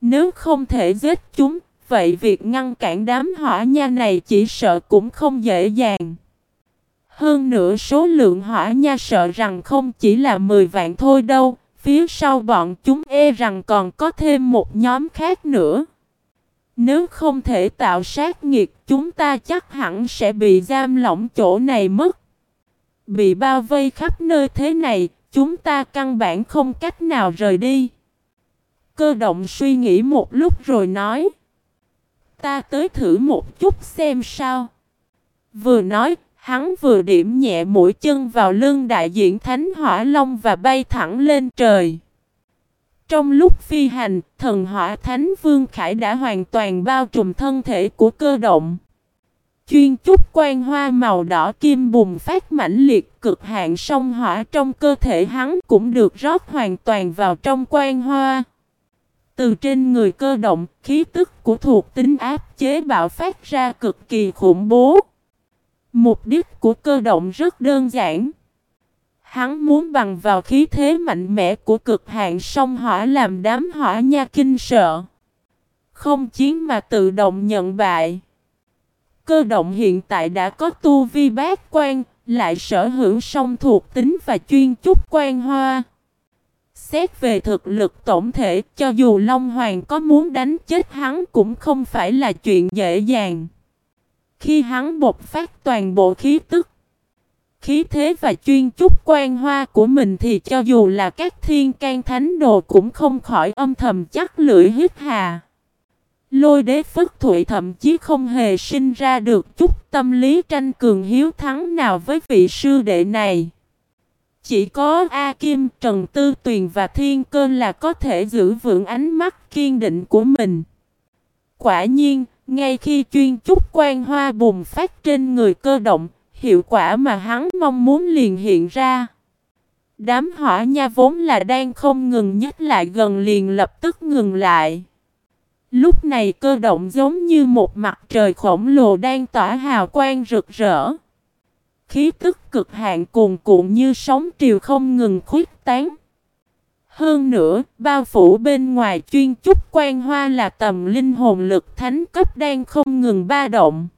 A: Nếu không thể giết chúng, vậy việc ngăn cản đám hỏa nha này chỉ sợ cũng không dễ dàng. Hơn nữa số lượng hỏa nha sợ rằng không chỉ là 10 vạn thôi đâu, phía sau bọn chúng e rằng còn có thêm một nhóm khác nữa. Nếu không thể tạo sát nghiệt, chúng ta chắc hẳn sẽ bị giam lỏng chỗ này mất. Bị bao vây khắp nơi thế này, chúng ta căn bản không cách nào rời đi. Cơ động suy nghĩ một lúc rồi nói. Ta tới thử một chút xem sao. Vừa nói, Hắn vừa điểm nhẹ mũi chân vào lưng đại diện Thánh Hỏa Long và bay thẳng lên trời. Trong lúc phi hành, thần hỏa Thánh Vương Khải đã hoàn toàn bao trùm thân thể của cơ động. Chuyên chút quan hoa màu đỏ kim bùng phát mãnh liệt cực hạn sông hỏa trong cơ thể hắn cũng được rót hoàn toàn vào trong quan hoa. Từ trên người cơ động, khí tức của thuộc tính áp chế bạo phát ra cực kỳ khủng bố. Mục đích của cơ động rất đơn giản. Hắn muốn bằng vào khí thế mạnh mẽ của cực hạn sông hỏa làm đám hỏa nha kinh sợ. Không chiến mà tự động nhận bại. Cơ động hiện tại đã có tu vi bát quan, lại sở hữu song thuộc tính và chuyên chút quan hoa. Xét về thực lực tổng thể, cho dù Long Hoàng có muốn đánh chết hắn cũng không phải là chuyện dễ dàng. Khi hắn bộc phát toàn bộ khí tức, khí thế và chuyên chút quan hoa của mình thì cho dù là các thiên can thánh đồ cũng không khỏi âm thầm chắc lưỡi hít hà. Lôi đế phất thụy thậm chí không hề sinh ra được chút tâm lý tranh cường hiếu thắng nào với vị sư đệ này. Chỉ có A Kim, Trần Tư Tuyền và Thiên Cơn là có thể giữ vững ánh mắt kiên định của mình. Quả nhiên, ngay khi chuyên chút quan hoa bùng phát trên người cơ động, hiệu quả mà hắn mong muốn liền hiện ra. Đám hỏa nha vốn là đang không ngừng nhích lại gần liền lập tức ngừng lại. Lúc này cơ động giống như một mặt trời khổng lồ đang tỏa hào quang rực rỡ. Khí tức cực hạn cuồn cuộn như sóng triều không ngừng khuyết tán. Hơn nữa, bao phủ bên ngoài chuyên trúc quan hoa là tầm linh hồn lực thánh cấp đang không ngừng ba động.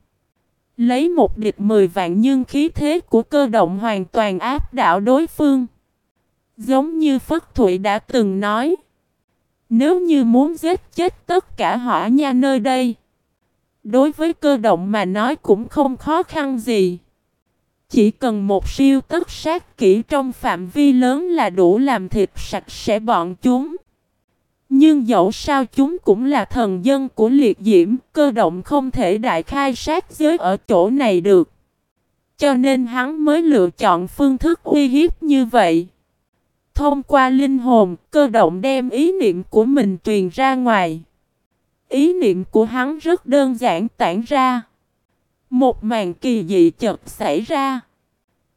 A: Lấy một địch mười vạn nhưng khí thế của cơ động hoàn toàn áp đảo đối phương. Giống như Phất Thụy đã từng nói. Nếu như muốn giết chết tất cả hỏa nha nơi đây. Đối với cơ động mà nói cũng không khó khăn gì. Chỉ cần một siêu tất sát kỹ trong phạm vi lớn là đủ làm thịt sạch sẽ bọn chúng. Nhưng dẫu sao chúng cũng là thần dân của liệt diễm, cơ động không thể đại khai sát giới ở chỗ này được. Cho nên hắn mới lựa chọn phương thức uy hiếp như vậy. Thông qua linh hồn, cơ động đem ý niệm của mình truyền ra ngoài. Ý niệm của hắn rất đơn giản tản ra. Một màn kỳ dị chợt xảy ra.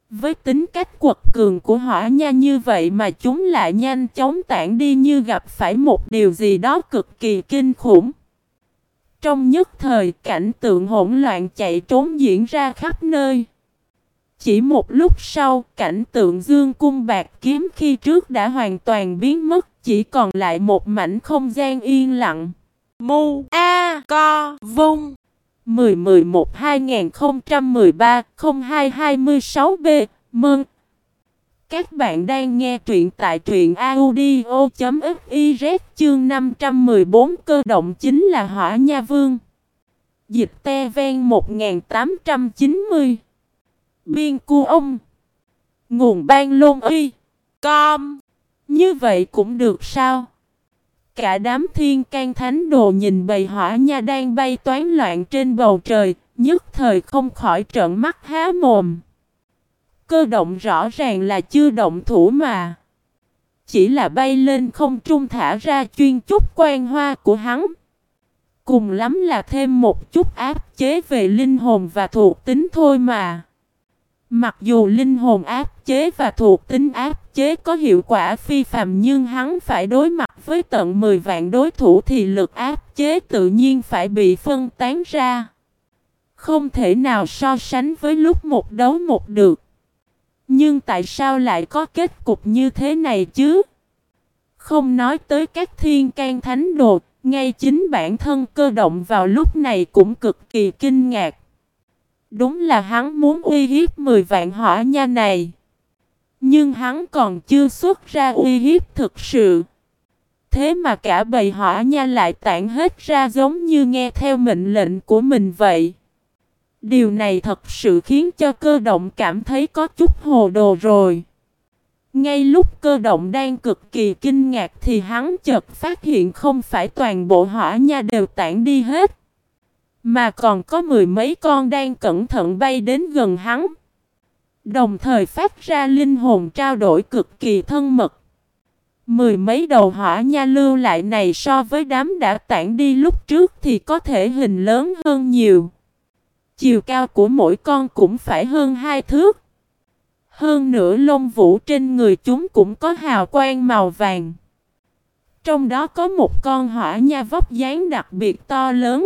A: Với tính cách quật cường của hỏa nha như vậy mà chúng lại nhanh chóng tản đi như gặp phải một điều gì đó cực kỳ kinh khủng. Trong nhất thời cảnh tượng hỗn loạn chạy trốn diễn ra khắp nơi. Chỉ một lúc sau, cảnh tượng dương cung bạc kiếm khi trước đã hoàn toàn biến mất, chỉ còn lại một mảnh không gian yên lặng.
B: Mu A Co Vung
A: 10-11-2013-0226B Mơn Các bạn đang nghe truyện tại truyện audio.fiz chương 514 cơ động chính là hỏa nha vương. Dịch te ven 1890 Biên cu ông. Nguồn ban lôn uy Com. Như vậy cũng được sao? Cả đám thiên can thánh đồ nhìn bầy hỏa nha đang bay toán loạn trên bầu trời, nhất thời không khỏi trợn mắt há mồm. Cơ động rõ ràng là chưa động thủ mà. Chỉ là bay lên không trung thả ra chuyên chút quan hoa của hắn. Cùng lắm là thêm một chút áp chế về linh hồn và thuộc tính thôi mà. Mặc dù linh hồn áp chế và thuộc tính áp chế có hiệu quả phi phàm nhưng hắn phải đối mặt với tận 10 vạn đối thủ thì lực áp chế tự nhiên phải bị phân tán ra. Không thể nào so sánh với lúc một đấu một được. Nhưng tại sao lại có kết cục như thế này chứ? Không nói tới các thiên can thánh đồ, ngay chính bản thân cơ động vào lúc này cũng cực kỳ kinh ngạc. Đúng là hắn muốn uy hiếp 10 vạn hỏa nha này. Nhưng hắn còn chưa xuất ra uy hiếp thực sự. Thế mà cả bầy hỏa nha lại tản hết ra giống như nghe theo mệnh lệnh của mình vậy. Điều này thật sự khiến cho cơ động cảm thấy có chút hồ đồ rồi. Ngay lúc cơ động đang cực kỳ kinh ngạc thì hắn chợt phát hiện không phải toàn bộ hỏa nha đều tản đi hết. Mà còn có mười mấy con đang cẩn thận bay đến gần hắn. Đồng thời phát ra linh hồn trao đổi cực kỳ thân mật. Mười mấy đầu hỏa nha lưu lại này so với đám đã tản đi lúc trước thì có thể hình lớn hơn nhiều. Chiều cao của mỗi con cũng phải hơn hai thước. Hơn nữa lông vũ trên người chúng cũng có hào quang màu vàng. Trong đó có một con hỏa nha vóc dáng đặc biệt to lớn.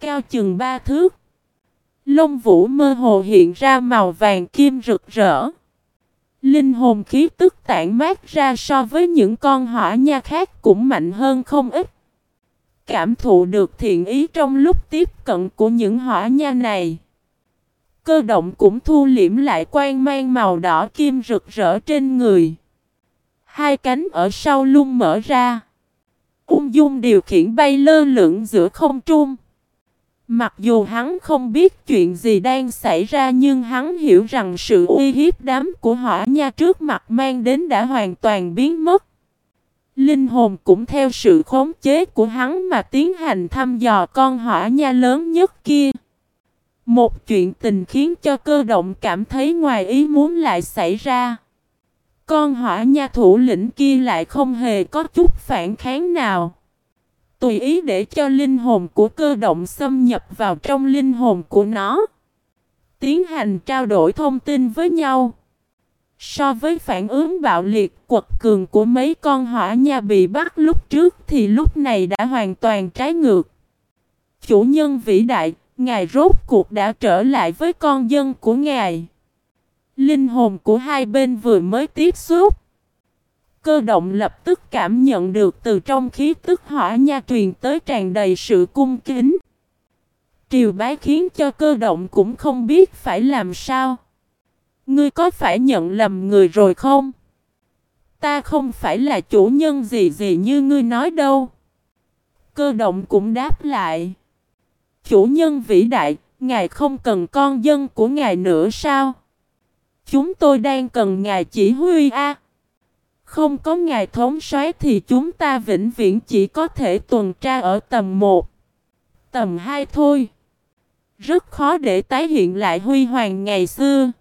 A: Cao chừng ba thước. Lông vũ mơ hồ hiện ra màu vàng kim rực rỡ. Linh hồn khí tức tản mát ra so với những con hỏa nha khác cũng mạnh hơn không ít cảm thụ được thiện ý trong lúc tiếp cận của những hỏa nha này. Cơ động cũng thu liễm lại quan mang màu đỏ kim rực rỡ trên người. Hai cánh ở sau lung mở ra. Ung dung điều khiển bay lơ lửng giữa không trung. Mặc dù hắn không biết chuyện gì đang xảy ra nhưng hắn hiểu rằng sự uy hiếp đám của hỏa nha trước mặt mang đến đã hoàn toàn biến mất. Linh hồn cũng theo sự khống chế của hắn mà tiến hành thăm dò con hỏa nha lớn nhất kia. Một chuyện tình khiến cho cơ động cảm thấy ngoài ý muốn lại xảy ra. Con hỏa nha thủ lĩnh kia lại không hề có chút phản kháng nào. Tùy ý để cho linh hồn của cơ động xâm nhập vào trong linh hồn của nó. Tiến hành trao đổi thông tin với nhau. So với phản ứng bạo liệt quật cường của mấy con hỏa nha bị bắt lúc trước thì lúc này đã hoàn toàn trái ngược. Chủ nhân vĩ đại, ngài rốt cuộc đã trở lại với con dân của ngài. Linh hồn của hai bên vừa mới tiếp xúc. Cơ động lập tức cảm nhận được từ trong khí tức hỏa nha truyền tới tràn đầy sự cung kính. Triều bái khiến cho cơ động cũng không biết phải làm sao. Ngươi có phải nhận lầm người rồi không? Ta không phải là chủ nhân gì gì như ngươi nói đâu. Cơ động cũng đáp lại. Chủ nhân vĩ đại, ngài không cần con dân của ngài nữa sao? Chúng tôi đang cần ngài chỉ huy a. Không có ngài thống soái thì chúng ta vĩnh viễn chỉ có thể tuần tra ở tầm 1, tầm 2 thôi. Rất khó để tái hiện lại huy hoàng ngày xưa.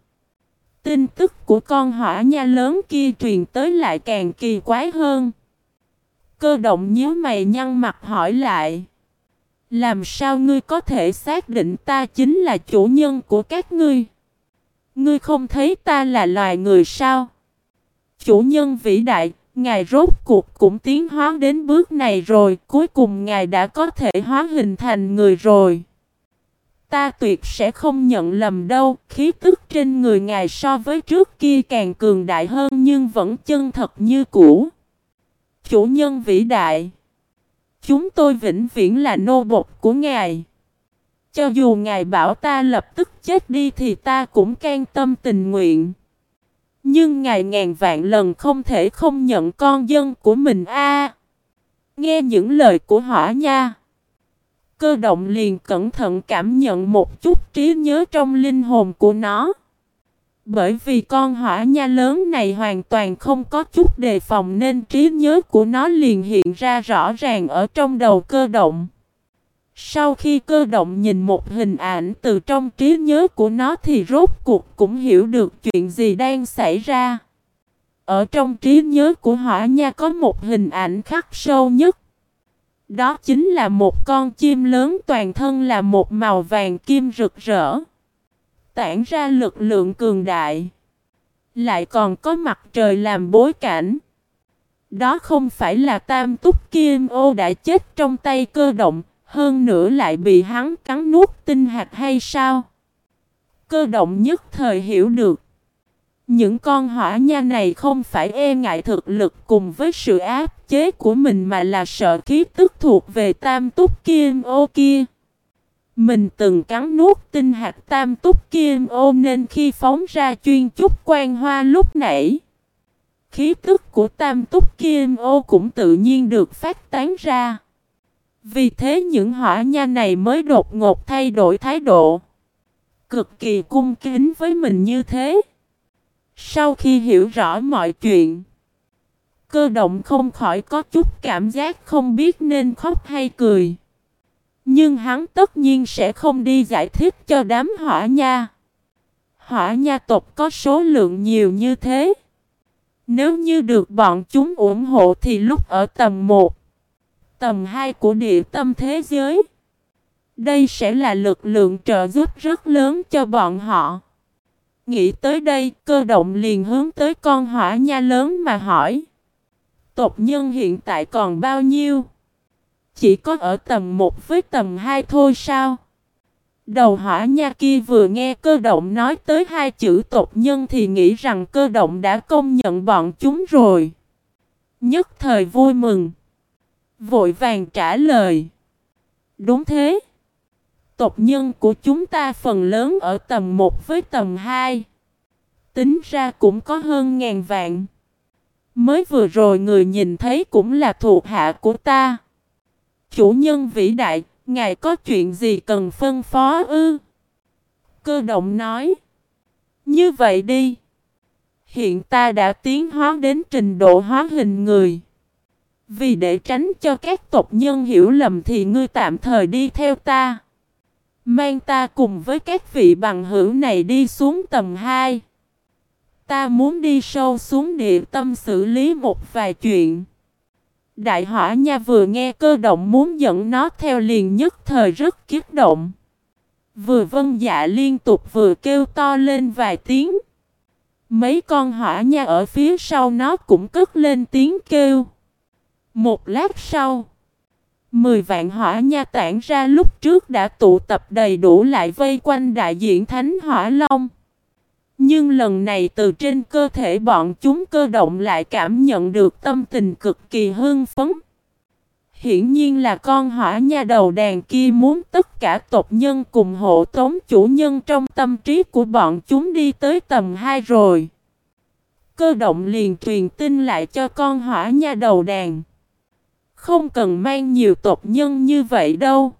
A: Tin tức của con hỏa nha lớn kia truyền tới lại càng kỳ quái hơn. Cơ động nhíu mày nhăn mặt hỏi lại. Làm sao ngươi có thể xác định ta chính là chủ nhân của các ngươi? Ngươi không thấy ta là loài người sao? Chủ nhân vĩ đại, ngài rốt cuộc cũng tiến hóa đến bước này rồi, cuối cùng ngài đã có thể hóa hình thành người rồi. Ta tuyệt sẽ không nhận lầm đâu, khí tức trên người ngài so với trước kia càng cường đại hơn nhưng vẫn chân thật như cũ. Chủ nhân vĩ đại, chúng tôi vĩnh viễn là nô bộc của ngài. Cho dù ngài bảo ta lập tức chết đi thì ta cũng can tâm tình nguyện. Nhưng ngài ngàn vạn lần không thể không nhận con dân của mình a. nghe những lời của hỏa nha. Cơ động liền cẩn thận cảm nhận một chút trí nhớ trong linh hồn của nó. Bởi vì con hỏa nha lớn này hoàn toàn không có chút đề phòng nên trí nhớ của nó liền hiện ra rõ ràng ở trong đầu cơ động. Sau khi cơ động nhìn một hình ảnh từ trong trí nhớ của nó thì rốt cuộc cũng hiểu được chuyện gì đang xảy ra. Ở trong trí nhớ của hỏa nha có một hình ảnh khắc sâu nhất. Đó chính là một con chim lớn toàn thân là một màu vàng kim rực rỡ. Tản ra lực lượng cường đại. Lại còn có mặt trời làm bối cảnh. Đó không phải là tam túc kim ô đã chết trong tay cơ động, hơn nữa lại bị hắn cắn nuốt tinh hạt hay sao? Cơ động nhất thời hiểu được. Những con hỏa nha này không phải e ngại thực lực cùng với sự áp chế của mình mà là sợ khí tức thuộc về tam túc kim ô kia. Mình từng cắn nuốt tinh hạt tam túc kim ô nên khi phóng ra chuyên chút quan hoa lúc nãy. Khí tức của tam túc kim ô cũng tự nhiên được phát tán ra. Vì thế những hỏa nha này mới đột ngột thay đổi thái độ. Cực kỳ cung kính với mình như thế. Sau khi hiểu rõ mọi chuyện, cơ động không khỏi có chút cảm giác không biết nên khóc hay cười. Nhưng hắn tất nhiên sẽ không đi giải thích cho đám hỏa nha. Hỏa nha tộc có số lượng nhiều như thế. Nếu như được bọn chúng ủng hộ thì lúc ở tầm 1, tầm 2 của địa tâm thế giới, đây sẽ là lực lượng trợ giúp rất lớn cho bọn họ. Nghĩ tới đây, cơ động liền hướng tới con hỏa nha lớn mà hỏi. Tộc nhân hiện tại còn bao nhiêu? Chỉ có ở tầm 1 với tầm 2 thôi sao? Đầu hỏa nha kia vừa nghe cơ động nói tới hai chữ tộc nhân thì nghĩ rằng cơ động đã công nhận bọn chúng rồi. Nhất thời vui mừng. Vội vàng trả lời. Đúng thế. Tộc nhân của chúng ta phần lớn ở tầm 1 với tầm 2. Tính ra cũng có hơn ngàn vạn. Mới vừa rồi người nhìn thấy cũng là thuộc hạ của ta. Chủ nhân vĩ đại, ngài có chuyện gì cần phân phó ư? Cơ động nói. Như vậy đi. Hiện ta đã tiến hóa đến trình độ hóa hình người. Vì để tránh cho các tộc nhân hiểu lầm thì ngươi tạm thời đi theo ta. Mang ta cùng với các vị bằng hữu này đi xuống tầm 2. Ta muốn đi sâu xuống địa tâm xử lý một vài chuyện. Đại hỏa nha vừa nghe cơ động muốn dẫn nó theo liền nhất thời rất kiết động. Vừa vân dạ liên tục vừa kêu to lên vài tiếng. Mấy con hỏa nha ở phía sau nó cũng cất lên tiếng kêu. Một lát sau, mười vạn hỏa nha tản ra lúc trước đã tụ tập đầy đủ lại vây quanh đại diện Thánh Hỏa Long. Nhưng lần này từ trên cơ thể bọn chúng cơ động lại cảm nhận được tâm tình cực kỳ hưng phấn. Hiển nhiên là con hỏa nha đầu đàn kia muốn tất cả tộc nhân cùng hộ tống chủ nhân trong tâm trí của bọn chúng đi tới tầm 2 rồi. Cơ động liền truyền tin lại cho con hỏa nha đầu đàn. Không cần mang nhiều tộc nhân như vậy đâu.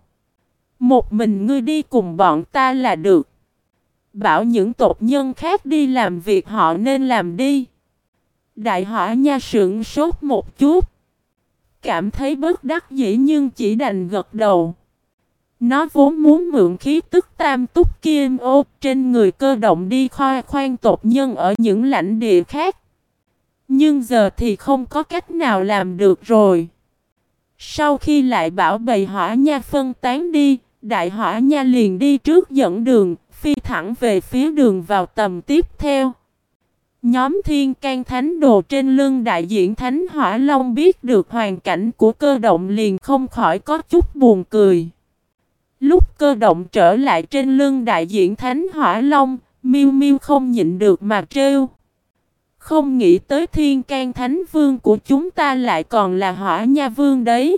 A: Một mình ngươi đi cùng bọn ta là được. Bảo những tộc nhân khác đi làm việc họ nên làm đi. Đại hỏa nha sững sốt một chút. Cảm thấy bất đắc dĩ nhưng chỉ đành gật đầu. Nó vốn muốn mượn khí tức tam túc kim ô trên người cơ động đi khoa khoan tộc nhân ở những lãnh địa khác. Nhưng giờ thì không có cách nào làm được rồi. Sau khi lại bảo bầy hỏa nha phân tán đi, đại hỏa nha liền đi trước dẫn đường, phi thẳng về phía đường vào tầm tiếp theo. Nhóm thiên can thánh đồ trên lưng đại diện thánh hỏa long biết được hoàn cảnh của cơ động liền không khỏi có chút buồn cười. Lúc cơ động trở lại trên lưng đại diện thánh hỏa long, miêu miêu không nhịn được mà trêu. Không nghĩ tới thiên can thánh vương của chúng ta lại còn là hỏa nha vương đấy.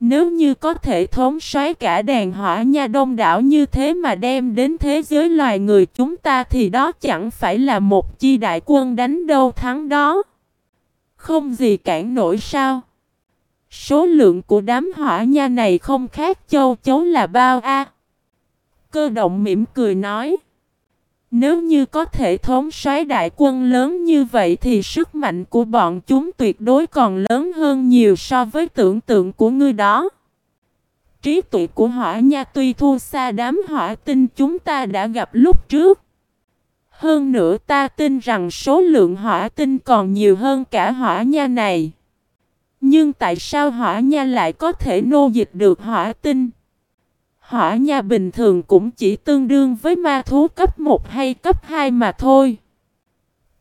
A: Nếu như có thể thống soái cả đàn hỏa nha đông đảo như thế mà đem đến thế giới loài người chúng ta thì đó chẳng phải là một chi đại quân đánh đâu thắng đó. Không gì cản nổi sao. Số lượng của đám hỏa nha này không khác châu chấu là bao a. Cơ động mỉm cười nói. Nếu như có thể thống soái đại quân lớn như vậy thì sức mạnh của bọn chúng tuyệt đối còn lớn hơn nhiều so với tưởng tượng của ngươi đó. Trí tuệ của hỏa nha tuy thua xa đám hỏa tinh chúng ta đã gặp lúc trước. Hơn nữa ta tin rằng số lượng hỏa tinh còn nhiều hơn cả hỏa nha này. Nhưng tại sao hỏa nha lại có thể nô dịch được hỏa tinh? Hỏa nha bình thường cũng chỉ tương đương với ma thú cấp 1 hay cấp 2 mà thôi.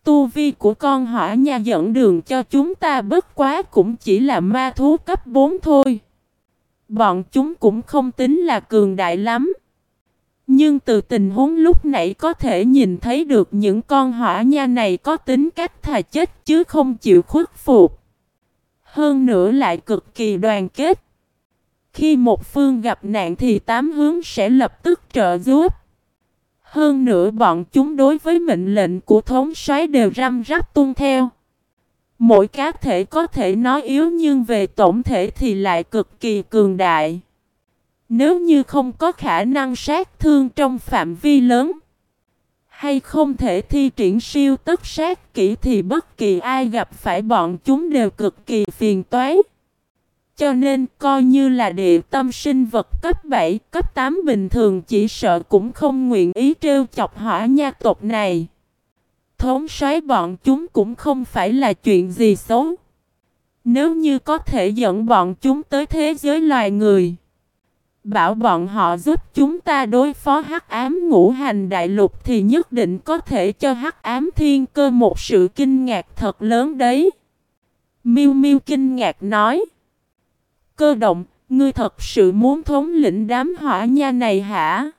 A: Tu vi của con hỏa nha dẫn đường cho chúng ta bất quá cũng chỉ là ma thú cấp 4 thôi. Bọn chúng cũng không tính là cường đại lắm. Nhưng từ tình huống lúc nãy có thể nhìn thấy được những con hỏa nha này có tính cách thà chết chứ không chịu khuất phục. Hơn nữa lại cực kỳ đoàn kết. Khi một phương gặp nạn thì tám hướng sẽ lập tức trợ giúp. Hơn nữa bọn chúng đối với mệnh lệnh của thống soái đều răm rắp tuân theo. Mỗi cá thể có thể nói yếu nhưng về tổng thể thì lại cực kỳ cường đại. Nếu như không có khả năng sát thương trong phạm vi lớn, hay không thể thi triển siêu tất sát kỹ thì bất kỳ ai gặp phải bọn chúng đều cực kỳ phiền toái. Cho nên coi như là địa tâm sinh vật cấp 7, cấp 8 bình thường chỉ sợ cũng không nguyện ý trêu chọc hỏa nha tộc này. Thống soái bọn chúng cũng không phải là chuyện gì xấu. Nếu như có thể dẫn bọn chúng tới thế giới loài người. Bảo bọn họ giúp chúng ta đối phó hắc ám ngũ hành đại lục thì nhất định có thể cho hắc ám thiên cơ một sự kinh ngạc thật lớn đấy. Miu Miu kinh ngạc nói. Cơ động, ngươi thật sự muốn thống lĩnh đám hỏa nha này hả?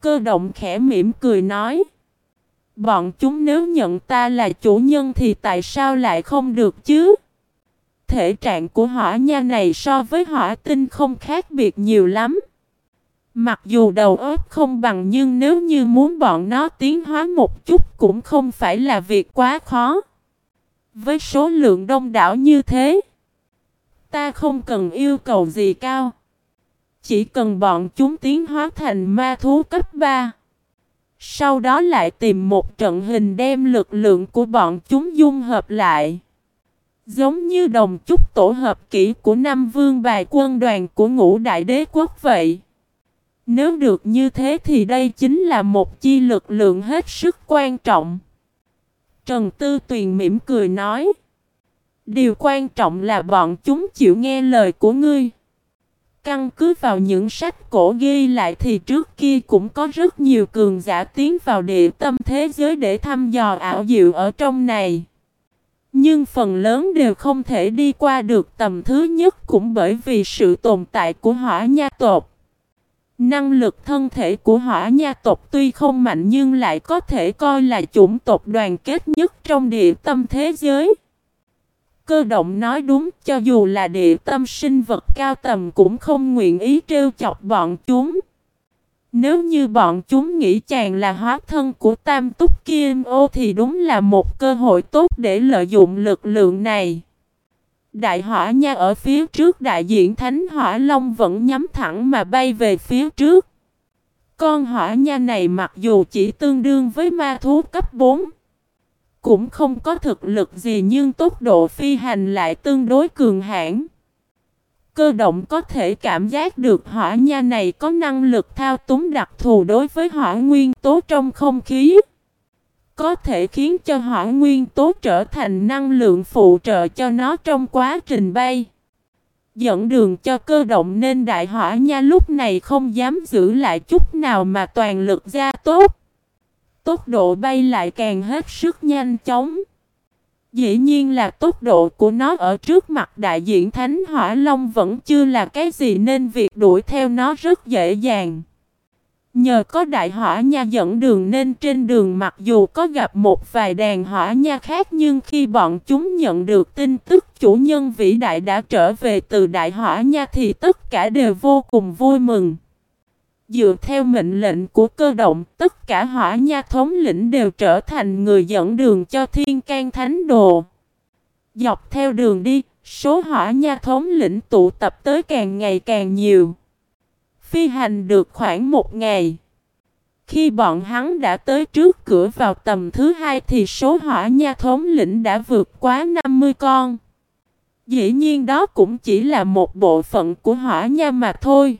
A: Cơ động khẽ mỉm cười nói. Bọn chúng nếu nhận ta là chủ nhân thì tại sao lại không được chứ? Thể trạng của hỏa nha này so với hỏa tinh không khác biệt nhiều lắm. Mặc dù đầu óc không bằng nhưng nếu như muốn bọn nó tiến hóa một chút cũng không phải là việc quá khó. Với số lượng đông đảo như thế, ta không cần yêu cầu gì cao. Chỉ cần bọn chúng tiến hóa thành ma thú cấp 3. Sau đó lại tìm một trận hình đem lực lượng của bọn chúng dung hợp lại. Giống như đồng chúc tổ hợp kỹ của năm vương bài quân đoàn của ngũ đại đế quốc vậy. Nếu được như thế thì đây chính là một chi lực lượng hết sức quan trọng. Trần Tư Tuyền mỉm cười nói. Điều quan trọng là bọn chúng chịu nghe lời của ngươi. Căn cứ vào những sách cổ ghi lại thì trước kia cũng có rất nhiều cường giả tiến vào địa tâm thế giới để thăm dò ảo diệu ở trong này. Nhưng phần lớn đều không thể đi qua được, tầm thứ nhất cũng bởi vì sự tồn tại của hỏa nha tộc. Năng lực thân thể của hỏa nha tộc tuy không mạnh nhưng lại có thể coi là chủng tộc đoàn kết nhất trong địa tâm thế giới. Cơ động nói đúng cho dù là địa tâm sinh vật cao tầm cũng không nguyện ý trêu chọc bọn chúng. Nếu như bọn chúng nghĩ chàng là hóa thân của tam túc kim ô thì đúng là một cơ hội tốt để lợi dụng lực lượng này. Đại hỏa nha ở phía trước đại diện Thánh Hỏa Long vẫn nhắm thẳng mà bay về phía trước. Con hỏa nha này mặc dù chỉ tương đương với ma thú cấp 4, cũng không có thực lực gì nhưng tốc độ phi hành lại tương đối cường hãn. Cơ động có thể cảm giác được hỏa nha này có năng lực thao túng đặc thù đối với hỏa nguyên tố trong không khí có thể khiến cho hỏa nguyên tố trở thành năng lượng phụ trợ cho nó trong quá trình bay. Dẫn đường cho cơ động nên đại hỏa nha lúc này không dám giữ lại chút nào mà toàn lực ra tốt. Tốc độ bay lại càng hết sức nhanh chóng. Dĩ nhiên là tốc độ của nó ở trước mặt đại diện Thánh Hỏa Long vẫn chưa là cái gì nên việc đuổi theo nó rất dễ dàng. Nhờ có đại hỏa nha dẫn đường nên trên đường mặc dù có gặp một vài đàn hỏa nha khác nhưng khi bọn chúng nhận được tin tức chủ nhân vĩ đại đã trở về từ đại hỏa nha thì tất cả đều vô cùng vui mừng. Dựa theo mệnh lệnh của cơ động, tất cả hỏa nha thống lĩnh đều trở thành người dẫn đường cho thiên can thánh đồ. Dọc theo đường đi, số hỏa nha thống lĩnh tụ tập tới càng ngày càng nhiều. Phi hành được khoảng một ngày. Khi bọn hắn đã tới trước cửa vào tầm thứ hai thì số hỏa nha thống lĩnh đã vượt quá 50 con. Dĩ nhiên đó cũng chỉ là một bộ phận của hỏa nha mà thôi.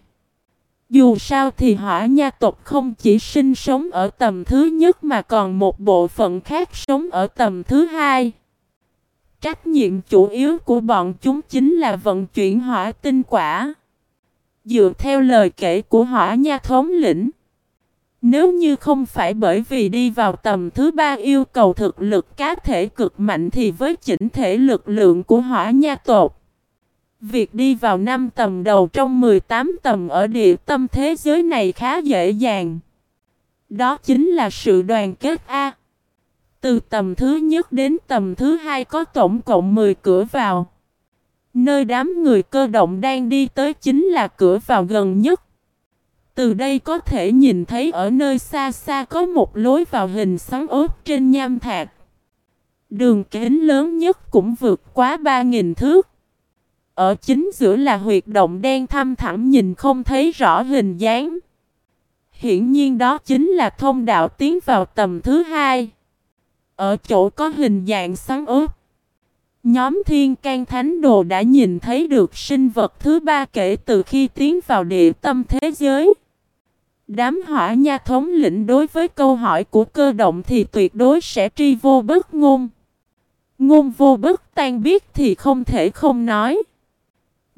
A: Dù sao thì hỏa nha tộc không chỉ sinh sống ở tầm thứ nhất mà còn một bộ phận khác sống ở tầm thứ hai. Trách nhiệm chủ yếu của bọn chúng chính là vận chuyển hỏa tinh quả. Dựa theo lời kể của hỏa nha thống lĩnh. Nếu như không phải bởi vì đi vào tầm thứ ba yêu cầu thực lực cá thể cực mạnh thì với chỉnh thể lực lượng của hỏa nha tộc. Việc đi vào năm tầm đầu trong 18 tầm ở địa tâm thế giới này khá dễ dàng. Đó chính là sự đoàn kết A. Từ tầm thứ nhất đến tầm thứ hai có tổng cộng 10 cửa vào. Nơi đám người cơ động đang đi tới chính là cửa vào gần nhất. Từ đây có thể nhìn thấy ở nơi xa xa có một lối vào hình xoắn ốp trên nham thạch. Đường kính lớn nhất cũng vượt quá 3.000 thước. Ở chính giữa là huyệt động đen thăm thẳm nhìn không thấy rõ hình dáng. Hiển nhiên đó chính là thông đạo tiến vào tầm thứ hai. Ở chỗ có hình dạng sáng ốp. Nhóm thiên can thánh đồ đã nhìn thấy được sinh vật thứ ba kể từ khi tiến vào địa tâm thế giới. Đám hỏa nha thống lĩnh đối với câu hỏi của cơ động thì tuyệt đối sẽ tri vô bất ngôn. Ngôn vô bất tan biết thì không thể không nói.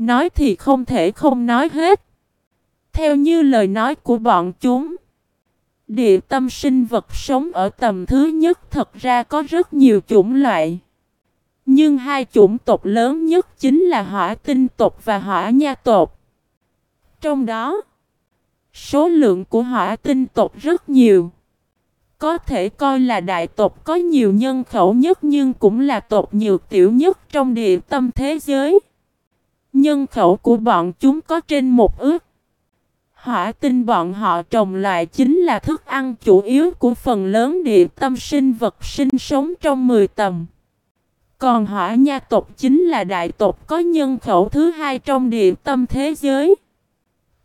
A: Nói thì không thể không nói hết. Theo như lời nói của bọn chúng. Địa tâm sinh vật sống ở tầm thứ nhất thật ra có rất nhiều chủng loại. Nhưng hai chủng tộc lớn nhất chính là hỏa tinh tộc và hỏa nha tộc. Trong đó, số lượng của hỏa tinh tộc rất nhiều. Có thể coi là đại tộc có nhiều nhân khẩu nhất nhưng cũng là tộc nhiều tiểu nhất trong địa tâm thế giới. Nhân khẩu của bọn chúng có trên một ước. Hỏa tinh bọn họ trồng loại chính là thức ăn chủ yếu của phần lớn địa tâm sinh vật sinh sống trong 10 tầm. Còn hỏa nha tộc chính là đại tộc có nhân khẩu thứ hai trong địa tâm thế giới.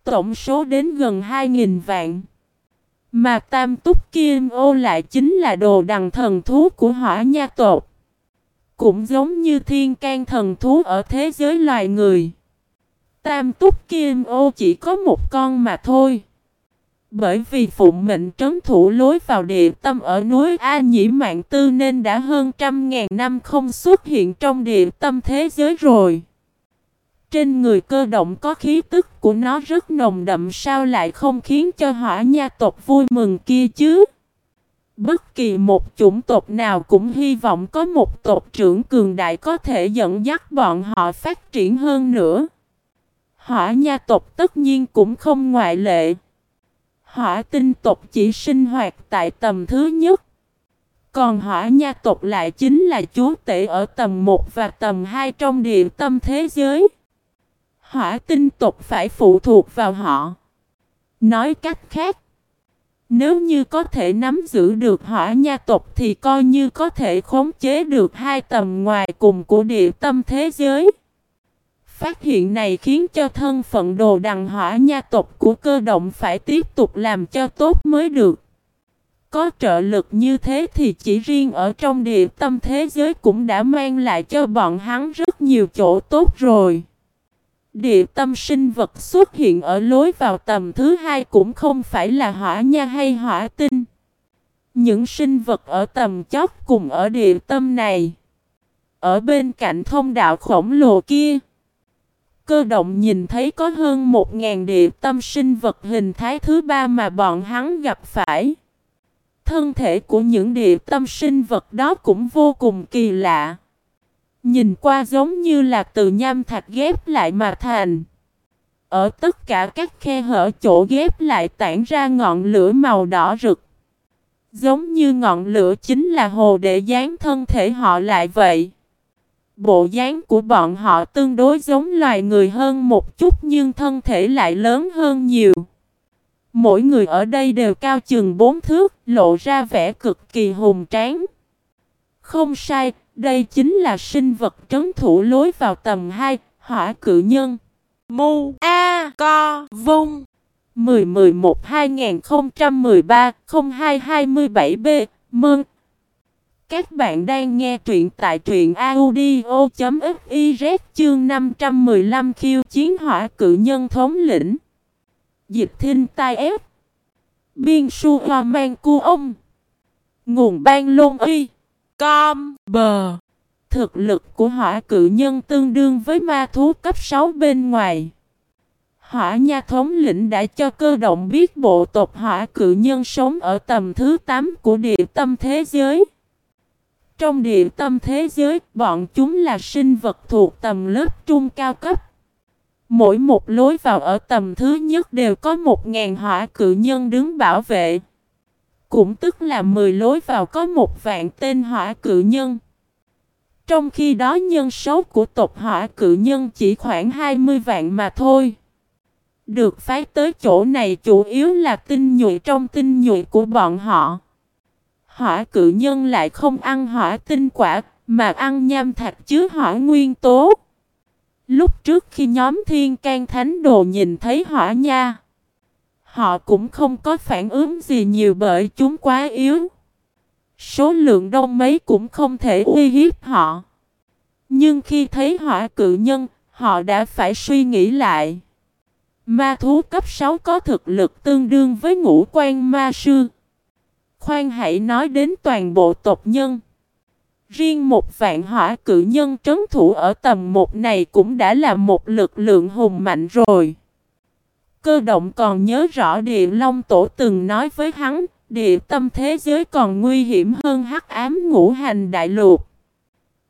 A: Tổng số đến gần 2.000 vạn. Mà tam túc kim ô lại chính là đồ đằng thần thú của hỏa nha tộc. Cũng giống như thiên can thần thú ở thế giới loài người. Tam túc kim ô chỉ có một con mà thôi. Bởi vì phụng mệnh trấn thủ lối vào địa tâm ở núi A Nhĩ Mạng Tư nên đã hơn trăm ngàn năm không xuất hiện trong địa tâm thế giới rồi. Trên người cơ động có khí tức của nó rất nồng đậm sao lại không khiến cho hỏa nha tộc vui mừng kia chứ. Bất kỳ một chủng tộc nào cũng hy vọng có một tộc trưởng cường đại có thể dẫn dắt bọn họ phát triển hơn nữa. Hỏa nha tộc tất nhiên cũng không ngoại lệ. Hỏa tinh tộc chỉ sinh hoạt tại tầm thứ nhất. Còn hỏa nha tộc lại chính là chúa tể ở tầm 1 và tầm 2 trong địa tâm thế giới. Hỏa tinh tộc phải phụ thuộc vào họ. Nói cách khác, nếu như có thể nắm giữ được hỏa nha tộc thì coi như có thể khống chế được hai tầm ngoài cùng của địa tâm thế giới. Phát hiện này khiến cho thân phận đồ đằng hỏa nha tộc của cơ động phải tiếp tục làm cho tốt mới được. Có trợ lực như thế thì chỉ riêng ở trong địa tâm thế giới cũng đã mang lại cho bọn hắn rất nhiều chỗ tốt rồi. Địa tâm sinh vật xuất hiện ở lối vào tầm thứ hai cũng không phải là hỏa nha hay hỏa tinh. Những sinh vật ở tầm chót cùng ở địa tâm này. Ở bên cạnh thông đạo khổng lồ kia. Cơ động nhìn thấy có hơn một ngàn địa tâm sinh vật hình thái thứ ba mà bọn hắn gặp phải. Thân thể của những địa tâm sinh vật đó cũng vô cùng kỳ lạ. Nhìn qua giống như là từ nham thạch ghép lại mà thành. Ở tất cả các khe hở chỗ ghép lại tản ra ngọn lửa màu đỏ rực. Giống như ngọn lửa chính là hồ để dán thân thể họ lại vậy. Bộ dáng của bọn họ tương đối giống loài người hơn một chút nhưng thân thể lại lớn hơn nhiều. Mỗi người ở đây đều cao chừng bốn thước, lộ ra vẻ cực kỳ hùng tráng. Không sai, đây chính là sinh vật trấn thủ lối vào tầm 2, hỏa cự nhân.
B: Mu A Co Vung
A: 1011 2013 0227 B Mừng! Các bạn đang nghe truyện tại truyện audio.fiz chương 515 khiêu chiến hỏa cự nhân thống lĩnh. Dịch thinh tai ép. Biên su hoa mang cu ông. Nguồn ban lôn y.
B: Com bờ.
A: Thực lực của hỏa cự nhân tương đương với ma thú cấp 6 bên ngoài. Hỏa nha thống lĩnh đã cho cơ động biết bộ tộc hỏa cự nhân sống ở tầm thứ 8 của địa tâm thế giới. Trong địa tâm thế giới, bọn chúng là sinh vật thuộc tầm lớp trung cao cấp. Mỗi một lối vào ở tầm thứ nhất đều có một ngàn hỏa cự nhân đứng bảo vệ. Cũng tức là 10 lối vào có một vạn tên hỏa cự nhân. Trong khi đó nhân số của tộc hỏa cự nhân chỉ khoảng 20 vạn mà thôi. Được phái tới chỗ này chủ yếu là tinh nhuệ trong tinh nhuệ của bọn họ. Hỏa cự nhân lại không ăn hỏa tinh quả, mà ăn nham thạch chứa hỏa nguyên tố. Lúc trước khi nhóm thiên can thánh đồ nhìn thấy hỏa nha, họ cũng không có phản ứng gì nhiều bởi chúng quá yếu. Số lượng đông mấy cũng không thể uy hiếp họ. Nhưng khi thấy hỏa cự nhân, họ đã phải suy nghĩ lại. Ma thú cấp 6 có thực lực tương đương với ngũ quan ma sư. Khoan hãy nói đến toàn bộ tộc nhân. Riêng một vạn hỏa cự nhân trấn thủ ở tầm một này cũng đã là một lực lượng hùng mạnh rồi. Cơ động còn nhớ rõ địa long tổ từng nói với hắn, địa tâm thế giới còn nguy hiểm hơn hắc ám ngũ hành đại lục.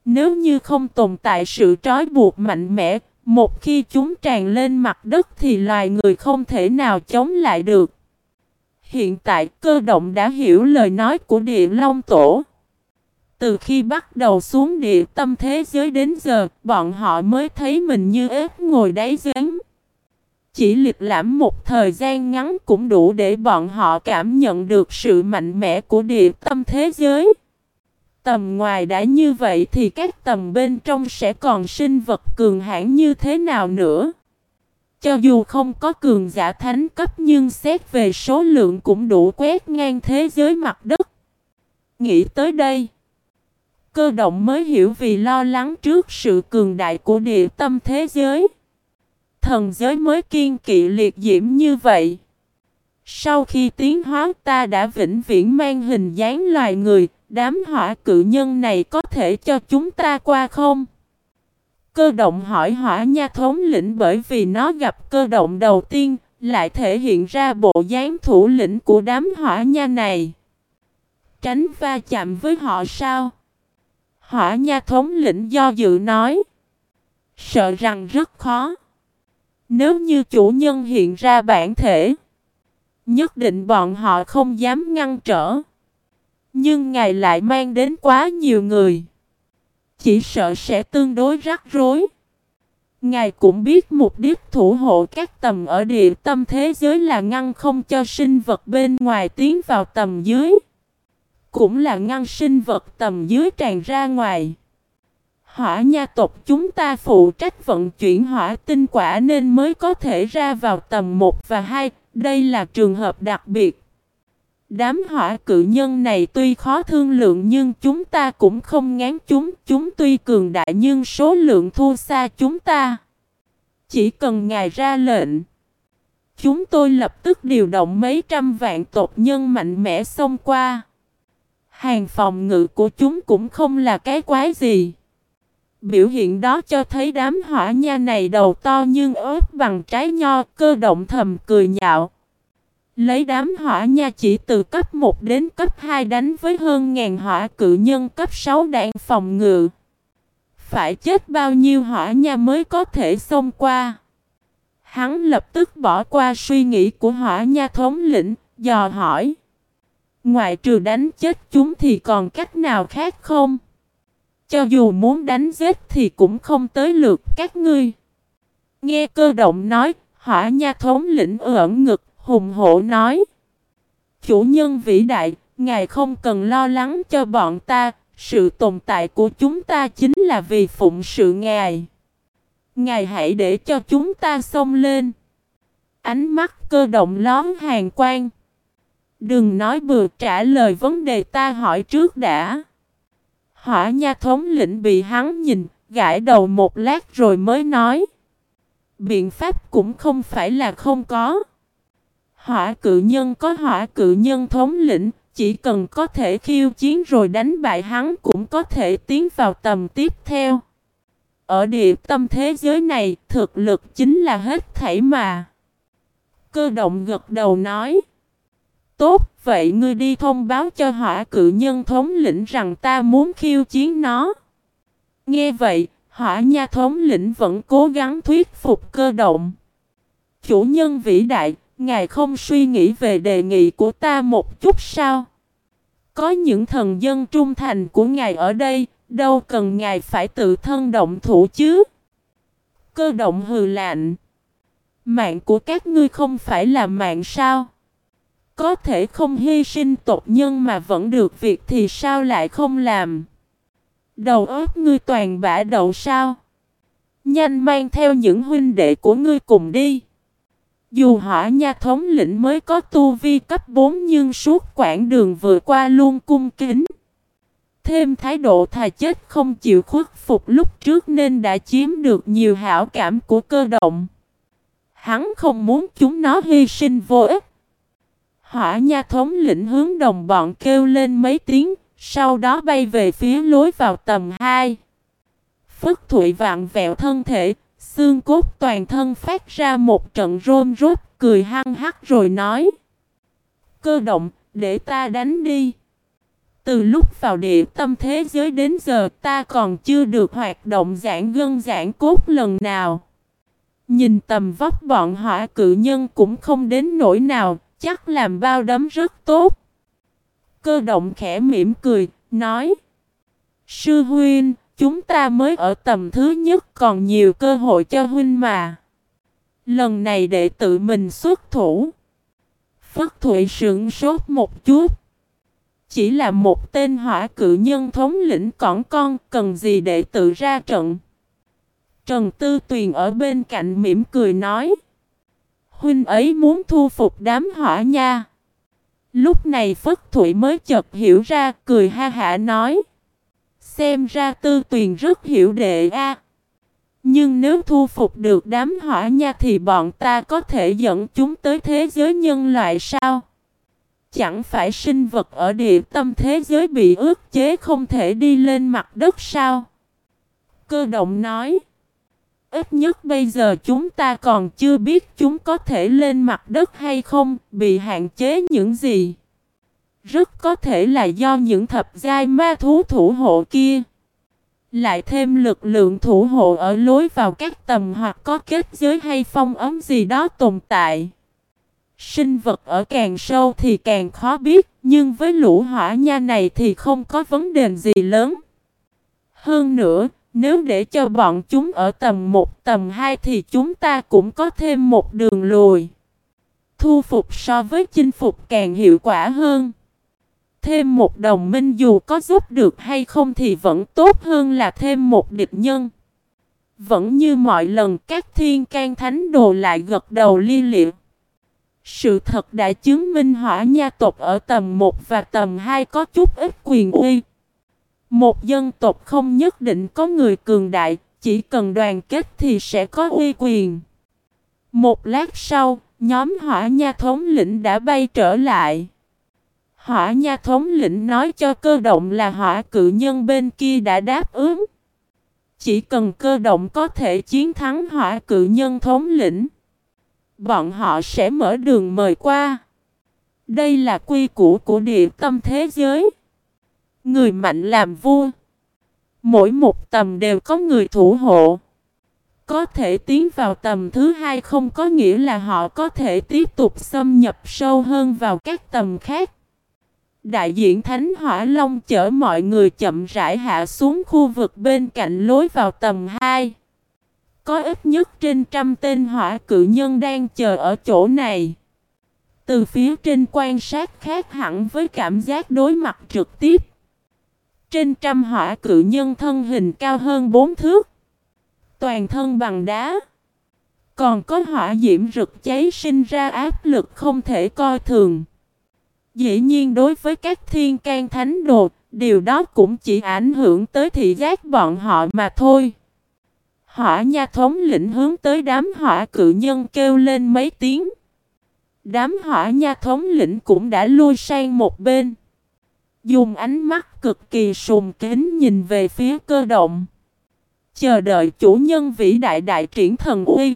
A: Nếu như không tồn tại sự trói buộc mạnh mẽ, một khi chúng tràn lên mặt đất thì loài người không thể nào chống lại được. Hiện tại cơ động đã hiểu lời nói của địa long tổ. Từ khi bắt đầu xuống địa tâm thế giới đến giờ, bọn họ mới thấy mình như ếch ngồi đáy giếng. Chỉ liệt lãm một thời gian ngắn cũng đủ để bọn họ cảm nhận được sự mạnh mẽ của địa tâm thế giới. Tầm ngoài đã như vậy thì các tầm bên trong sẽ còn sinh vật cường hãn như thế nào nữa? Cho dù không có cường giả thánh cấp nhưng xét về số lượng cũng đủ quét ngang thế giới mặt đất. Nghĩ tới đây, cơ động mới hiểu vì lo lắng trước sự cường đại của địa tâm thế giới. Thần giới mới kiên kỵ liệt diễm như vậy. Sau khi tiến hóa ta đã vĩnh viễn mang hình dáng loài người, đám hỏa cự nhân này có thể cho chúng ta qua không? Cơ động hỏi hỏa nha thống lĩnh bởi vì nó gặp cơ động đầu tiên, lại thể hiện ra bộ dáng thủ lĩnh của đám hỏa nha này. Tránh va chạm với họ sao? Hỏa nha thống lĩnh do dự nói. Sợ rằng rất khó. Nếu như chủ nhân hiện ra bản thể, nhất định bọn họ không dám ngăn trở. Nhưng ngài lại mang đến quá nhiều người. Chỉ sợ sẽ tương đối rắc rối. Ngài cũng biết mục đích thủ hộ các tầm ở địa tâm thế giới là ngăn không cho sinh vật bên ngoài tiến vào tầm dưới. Cũng là ngăn sinh vật tầm dưới tràn ra ngoài. Hỏa nha tộc chúng ta phụ trách vận chuyển hỏa tinh quả nên mới có thể ra vào tầm 1 và 2. Đây là trường hợp đặc biệt. Đám hỏa cự nhân này tuy khó thương lượng nhưng chúng ta cũng không ngán chúng. Chúng tuy cường đại nhưng số lượng thua xa chúng ta. Chỉ cần ngài ra lệnh. Chúng tôi lập tức điều động mấy trăm vạn tộc nhân mạnh mẽ xông qua. Hàng phòng ngự của chúng cũng không là cái quái gì. Biểu hiện đó cho thấy đám hỏa nha này đầu to nhưng ớt bằng trái nho cơ động thầm cười nhạo. Lấy đám hỏa nha chỉ từ cấp 1 đến cấp 2 đánh với hơn ngàn hỏa cự nhân cấp 6 đạn phòng ngự. Phải chết bao nhiêu hỏa nha mới có thể xông qua. Hắn lập tức bỏ qua suy nghĩ của hỏa nha thống lĩnh, dò hỏi. Ngoại trừ đánh chết chúng thì còn cách nào khác không? Cho dù muốn đánh giết thì cũng không tới lượt các ngươi. Nghe cơ động nói, hỏa nha thống lĩnh ẩn ngực, hùng hổ nói. Chủ nhân vĩ đại, ngài không cần lo lắng cho bọn ta, sự tồn tại của chúng ta chính là vì phụng sự ngài. Ngài hãy để cho chúng ta xông lên. Ánh mắt cơ động lón hàng quang. Đừng nói bừa trả lời vấn đề ta hỏi trước đã. Hỏa nha thống lĩnh bị hắn nhìn, gãi đầu một lát rồi mới nói. Biện pháp cũng không phải là không có. Hỏa cự nhân có hỏa cự nhân thống lĩnh, chỉ cần có thể khiêu chiến rồi đánh bại hắn cũng có thể tiến vào tầm tiếp theo. Ở địa tâm thế giới này, thực lực chính là hết thảy mà. Cơ động gật đầu nói. Tốt, vậy ngươi đi thông báo cho hỏa cự nhân thống lĩnh rằng ta muốn khiêu chiến nó. Nghe vậy, hỏa nha thống lĩnh vẫn cố gắng thuyết phục cơ động. Chủ nhân vĩ đại, ngài không suy nghĩ về đề nghị của ta một chút sao? Có những thần dân trung thành của ngài ở đây, đâu cần ngài phải tự thân động thủ chứ? Cơ động hừ lạnh. Mạng của các ngươi không phải là mạng sao? Có thể không hy sinh tộc nhân mà vẫn được việc thì sao lại không làm? Đầu óc ngươi toàn bả đậu sao? Nhanh mang theo những huynh đệ của ngươi cùng đi. Dù hỏa nha thống lĩnh mới có tu vi cấp 4 nhưng suốt quãng đường vừa qua luôn cung kính. Thêm thái độ thà chết không chịu khuất phục lúc trước nên đã chiếm được nhiều hảo cảm của cơ động. Hắn không muốn chúng nó hy sinh vô ích. Hỏa nha thống lĩnh hướng đồng bọn kêu lên mấy tiếng, sau đó bay về phía lối vào tầm 2. Phất Thụy vạn vẹo thân thể, xương cốt toàn thân phát ra một trận rôm rốt, cười hăng hắc rồi nói. Cơ động, để ta đánh đi. Từ lúc vào địa tâm thế giới đến giờ ta còn chưa được hoạt động giãn gân giãn cốt lần nào. Nhìn tầm vóc bọn hỏa cự nhân cũng không đến nỗi nào, chắc làm bao đấm rất tốt. Cơ động khẽ mỉm cười, nói. Sư huynh, chúng ta mới ở tầm thứ nhất còn nhiều cơ hội cho huynh mà. Lần này để tự mình xuất thủ. Phất Thụy sững sốt một chút. Chỉ là một tên hỏa cự nhân thống lĩnh cỏn con cần gì để tự ra trận. Trần Tư Tuyền ở bên cạnh mỉm cười nói. Huynh ấy muốn thu phục đám hỏa nha. Lúc này Phất Thụy mới chợt hiểu ra, cười ha hả nói. Xem ra Tư Tuyền rất hiểu đệ a. Nhưng nếu thu phục được đám hỏa nha thì bọn ta có thể dẫn chúng tới thế giới nhân loại sao? Chẳng phải sinh vật ở địa tâm thế giới bị ước chế không thể đi lên mặt đất sao? Cơ động nói. Ít nhất bây giờ chúng ta còn chưa biết chúng có thể lên mặt đất hay không, bị hạn chế những gì. Rất có thể là do những thập giai ma thú thủ hộ kia. Lại thêm lực lượng thủ hộ ở lối vào các tầm hoặc có kết giới hay phong ấm gì đó tồn tại. Sinh vật ở càng sâu thì càng khó biết, nhưng với lũ hỏa nha này thì không có vấn đề gì lớn. Hơn nữa, nếu để cho bọn chúng ở tầm 1 tầm 2 thì chúng ta cũng có thêm một đường lùi. Thu phục so với chinh phục càng hiệu quả hơn. Thêm một đồng minh dù có giúp được hay không thì vẫn tốt hơn là thêm một địch nhân. Vẫn như mọi lần, các thiên can thánh đồ lại gật đầu li liệm. Sự thật đã chứng minh hỏa nha tộc ở tầm 1 và tầm 2 có chút ít quyền uy. Một dân tộc không nhất định có người cường đại, chỉ cần đoàn kết thì sẽ có uy quyền. Một lát sau, nhóm hỏa nha thống lĩnh đã bay trở lại. Hỏa nha thống lĩnh nói cho cơ động là hỏa cự nhân bên kia đã đáp ứng. Chỉ cần cơ động có thể chiến thắng hỏa cự nhân thống lĩnh. Bọn họ sẽ mở đường mời qua. Đây là quy củ của địa tâm thế giới. Người mạnh làm vua. Mỗi một tầm đều có người thủ hộ. Có thể tiến vào tầm thứ hai không có nghĩa là họ có thể tiếp tục xâm nhập sâu hơn vào các tầm khác. Đại diện Thánh Hỏa Long chở mọi người chậm rãi hạ xuống khu vực bên cạnh lối vào tầm 2. Có ít nhất trên trăm tên hỏa cự nhân đang chờ ở chỗ này. Từ phía trên quan sát khác hẳn với cảm giác đối mặt trực tiếp. Trên trăm hỏa cự nhân thân hình cao hơn bốn thước. Toàn thân bằng đá. Còn có hỏa diễm rực cháy sinh ra áp lực không thể coi thường. Dĩ nhiên đối với các thiên can thánh đồ, điều đó cũng chỉ ảnh hưởng tới thị giác bọn họ mà thôi. Hỏa nha thống lĩnh hướng tới đám hỏa cự nhân kêu lên mấy tiếng. Đám hỏa nha thống lĩnh cũng đã lui sang một bên. Dùng ánh mắt cực kỳ sùng kính nhìn về phía cơ động. Chờ đợi chủ nhân vĩ đại đại triển thần uy.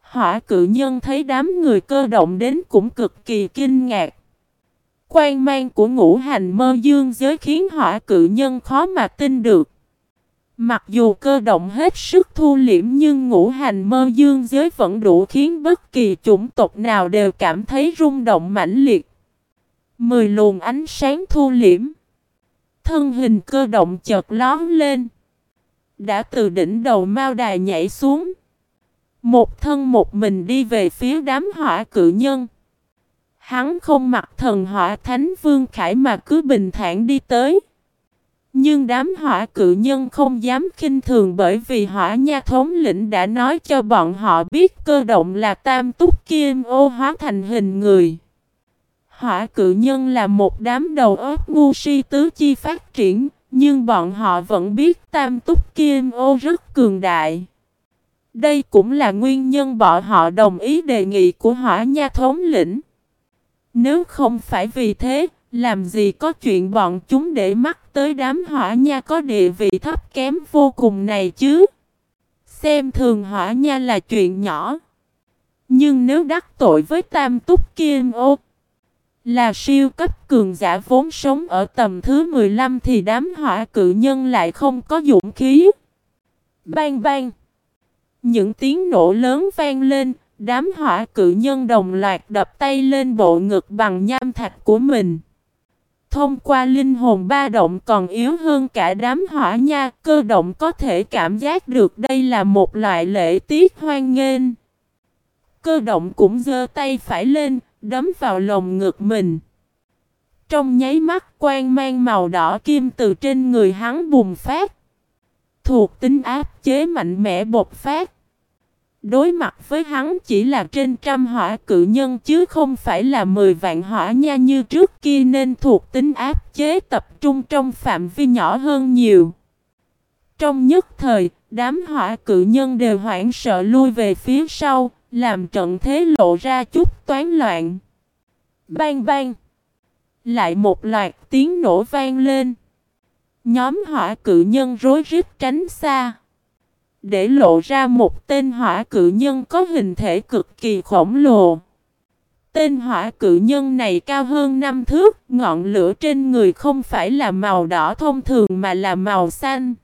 A: Hỏa cự nhân thấy đám người cơ động đến cũng cực kỳ kinh ngạc. Quan mang của ngũ hành mơ dương giới khiến hỏa cự nhân khó mà tin được. Mặc dù cơ động hết sức thu liễm nhưng ngũ hành mơ dương giới vẫn đủ khiến bất kỳ chủng tộc nào đều cảm thấy rung động mãnh liệt. Mười luồng ánh sáng thu liễm. Thân hình cơ động chợt lón lên. Đã từ đỉnh đầu mao đài nhảy xuống. Một thân một mình đi về phía đám hỏa cự nhân. Hắn không mặc thần hỏa thánh vương khải mà cứ bình thản đi tới. Nhưng đám hỏa cự nhân không dám khinh thường bởi vì hỏa nha thống lĩnh đã nói cho bọn họ biết cơ động là tam túc kim ô hóa thành hình người. Hỏa cự nhân là một đám đầu óc ngu si tứ chi phát triển, nhưng bọn họ vẫn biết tam túc kim ô rất cường đại. Đây cũng là nguyên nhân bọn họ đồng ý đề nghị của hỏa nha thống lĩnh. Nếu không phải vì thế, làm gì có chuyện bọn chúng để mắt tới đám hỏa nha có địa vị thấp kém vô cùng này chứ? Xem thường hỏa nha là chuyện nhỏ. Nhưng nếu đắc tội với tam túc kim ô, là siêu cấp cường giả vốn sống ở tầm thứ 15 thì đám hỏa cự nhân lại không có dũng khí. Bang bang. Những tiếng nổ lớn vang lên, đám hỏa cự nhân đồng loạt đập tay lên bộ ngực bằng nham thạch của mình. Thông qua linh hồn ba động còn yếu hơn cả đám hỏa nha, cơ động có thể cảm giác được đây là một loại lễ tiết hoan nghênh. Cơ động cũng giơ tay phải lên, đấm vào lồng ngực mình. Trong nháy mắt quang mang màu đỏ kim từ trên người hắn bùng phát. Thuộc tính áp chế mạnh mẽ bộc phát. Đối mặt với hắn chỉ là trên trăm hỏa cự nhân chứ không phải là 10 vạn hỏa nha như trước kia nên thuộc tính áp chế tập trung trong phạm vi nhỏ hơn nhiều. Trong nhất thời, đám hỏa cự nhân đều hoảng sợ lui về phía sau, làm trận thế lộ ra chút toán loạn. Bang bang! Lại một loạt tiếng nổ vang lên. Nhóm hỏa cự nhân rối rít tránh xa. Để lộ ra một tên hỏa cự nhân có hình thể cực kỳ khổng lồ. Tên hỏa cự nhân này cao hơn năm thước, ngọn lửa trên người không phải là màu đỏ thông thường mà là màu xanh.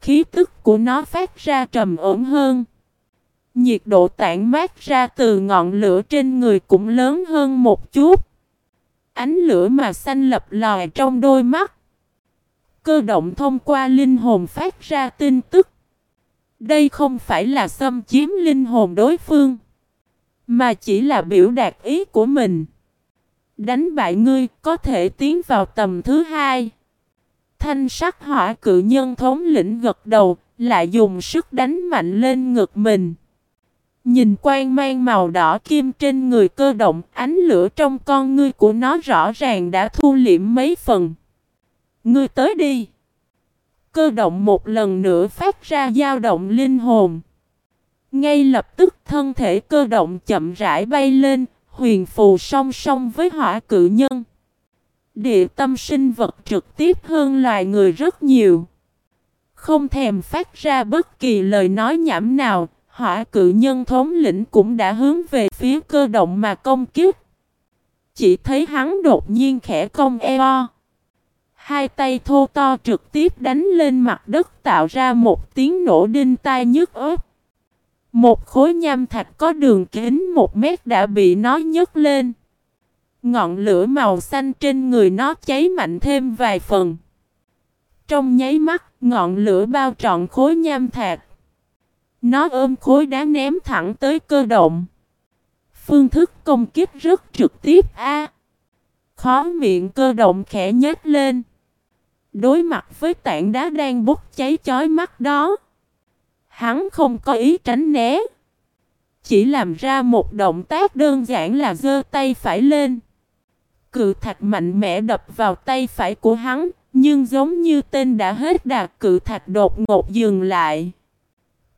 A: Khí tức của nó phát ra trầm ổn hơn. Nhiệt độ tản mát ra từ ngọn lửa trên người cũng lớn hơn một chút. Ánh lửa mà xanh lập lòi trong đôi mắt. Cơ động thông qua linh hồn phát ra tin tức. Đây không phải là xâm chiếm linh hồn đối phương. Mà chỉ là biểu đạt ý của mình. Đánh bại ngươi có thể tiến vào tầm thứ hai. Thanh sắc hỏa cự nhân thống lĩnh gật đầu, lại dùng sức đánh mạnh lên ngực mình. Nhìn quang mang màu đỏ kim trên người cơ động, ánh lửa trong con ngươi của nó rõ ràng đã thu liễm mấy phần. Ngươi tới đi. Cơ động một lần nữa phát ra dao động linh hồn. Ngay lập tức thân thể cơ động chậm rãi bay lên, huyền phù song song với hỏa cự nhân. Địa tâm sinh vật trực tiếp hơn loài người rất nhiều. Không thèm phát ra bất kỳ lời nói nhảm nào, hỏa cự nhân thống lĩnh cũng đã hướng về phía cơ động mà công kiếp. Chỉ thấy hắn đột nhiên khẽ cong eo. Hai tay thô to trực tiếp đánh lên mặt đất tạo ra một tiếng nổ đinh tai nhức ớt. Một khối nham thạch có đường kính một mét đã bị nó nhấc lên. Ngọn lửa màu xanh trên người nó cháy mạnh thêm vài phần. Trong nháy mắt, ngọn lửa bao trọn khối nham thạch. Nó ôm khối đá ném thẳng tới cơ động. Phương thức công kích rất trực tiếp a. Khó miệng cơ động khẽ nhếch lên. Đối mặt với tảng đá đang bốc cháy chói mắt đó. Hắn không có ý tránh né. Chỉ làm ra một động tác đơn giản là giơ tay phải lên. Cự thạch mạnh mẽ đập vào tay phải của hắn, nhưng giống như tên đã hết đà, cự thạch đột ngột dừng lại.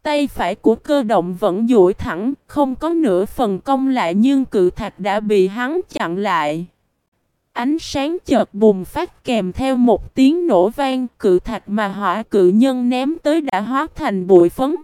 A: Tay phải của cơ động vẫn duỗi thẳng, không có nửa phần công lại nhưng cự thạch đã bị hắn chặn lại. Ánh sáng chợt bùng phát kèm theo một tiếng nổ vang, cự thạch mà hỏa cự nhân ném tới đã hóa thành bụi phấn.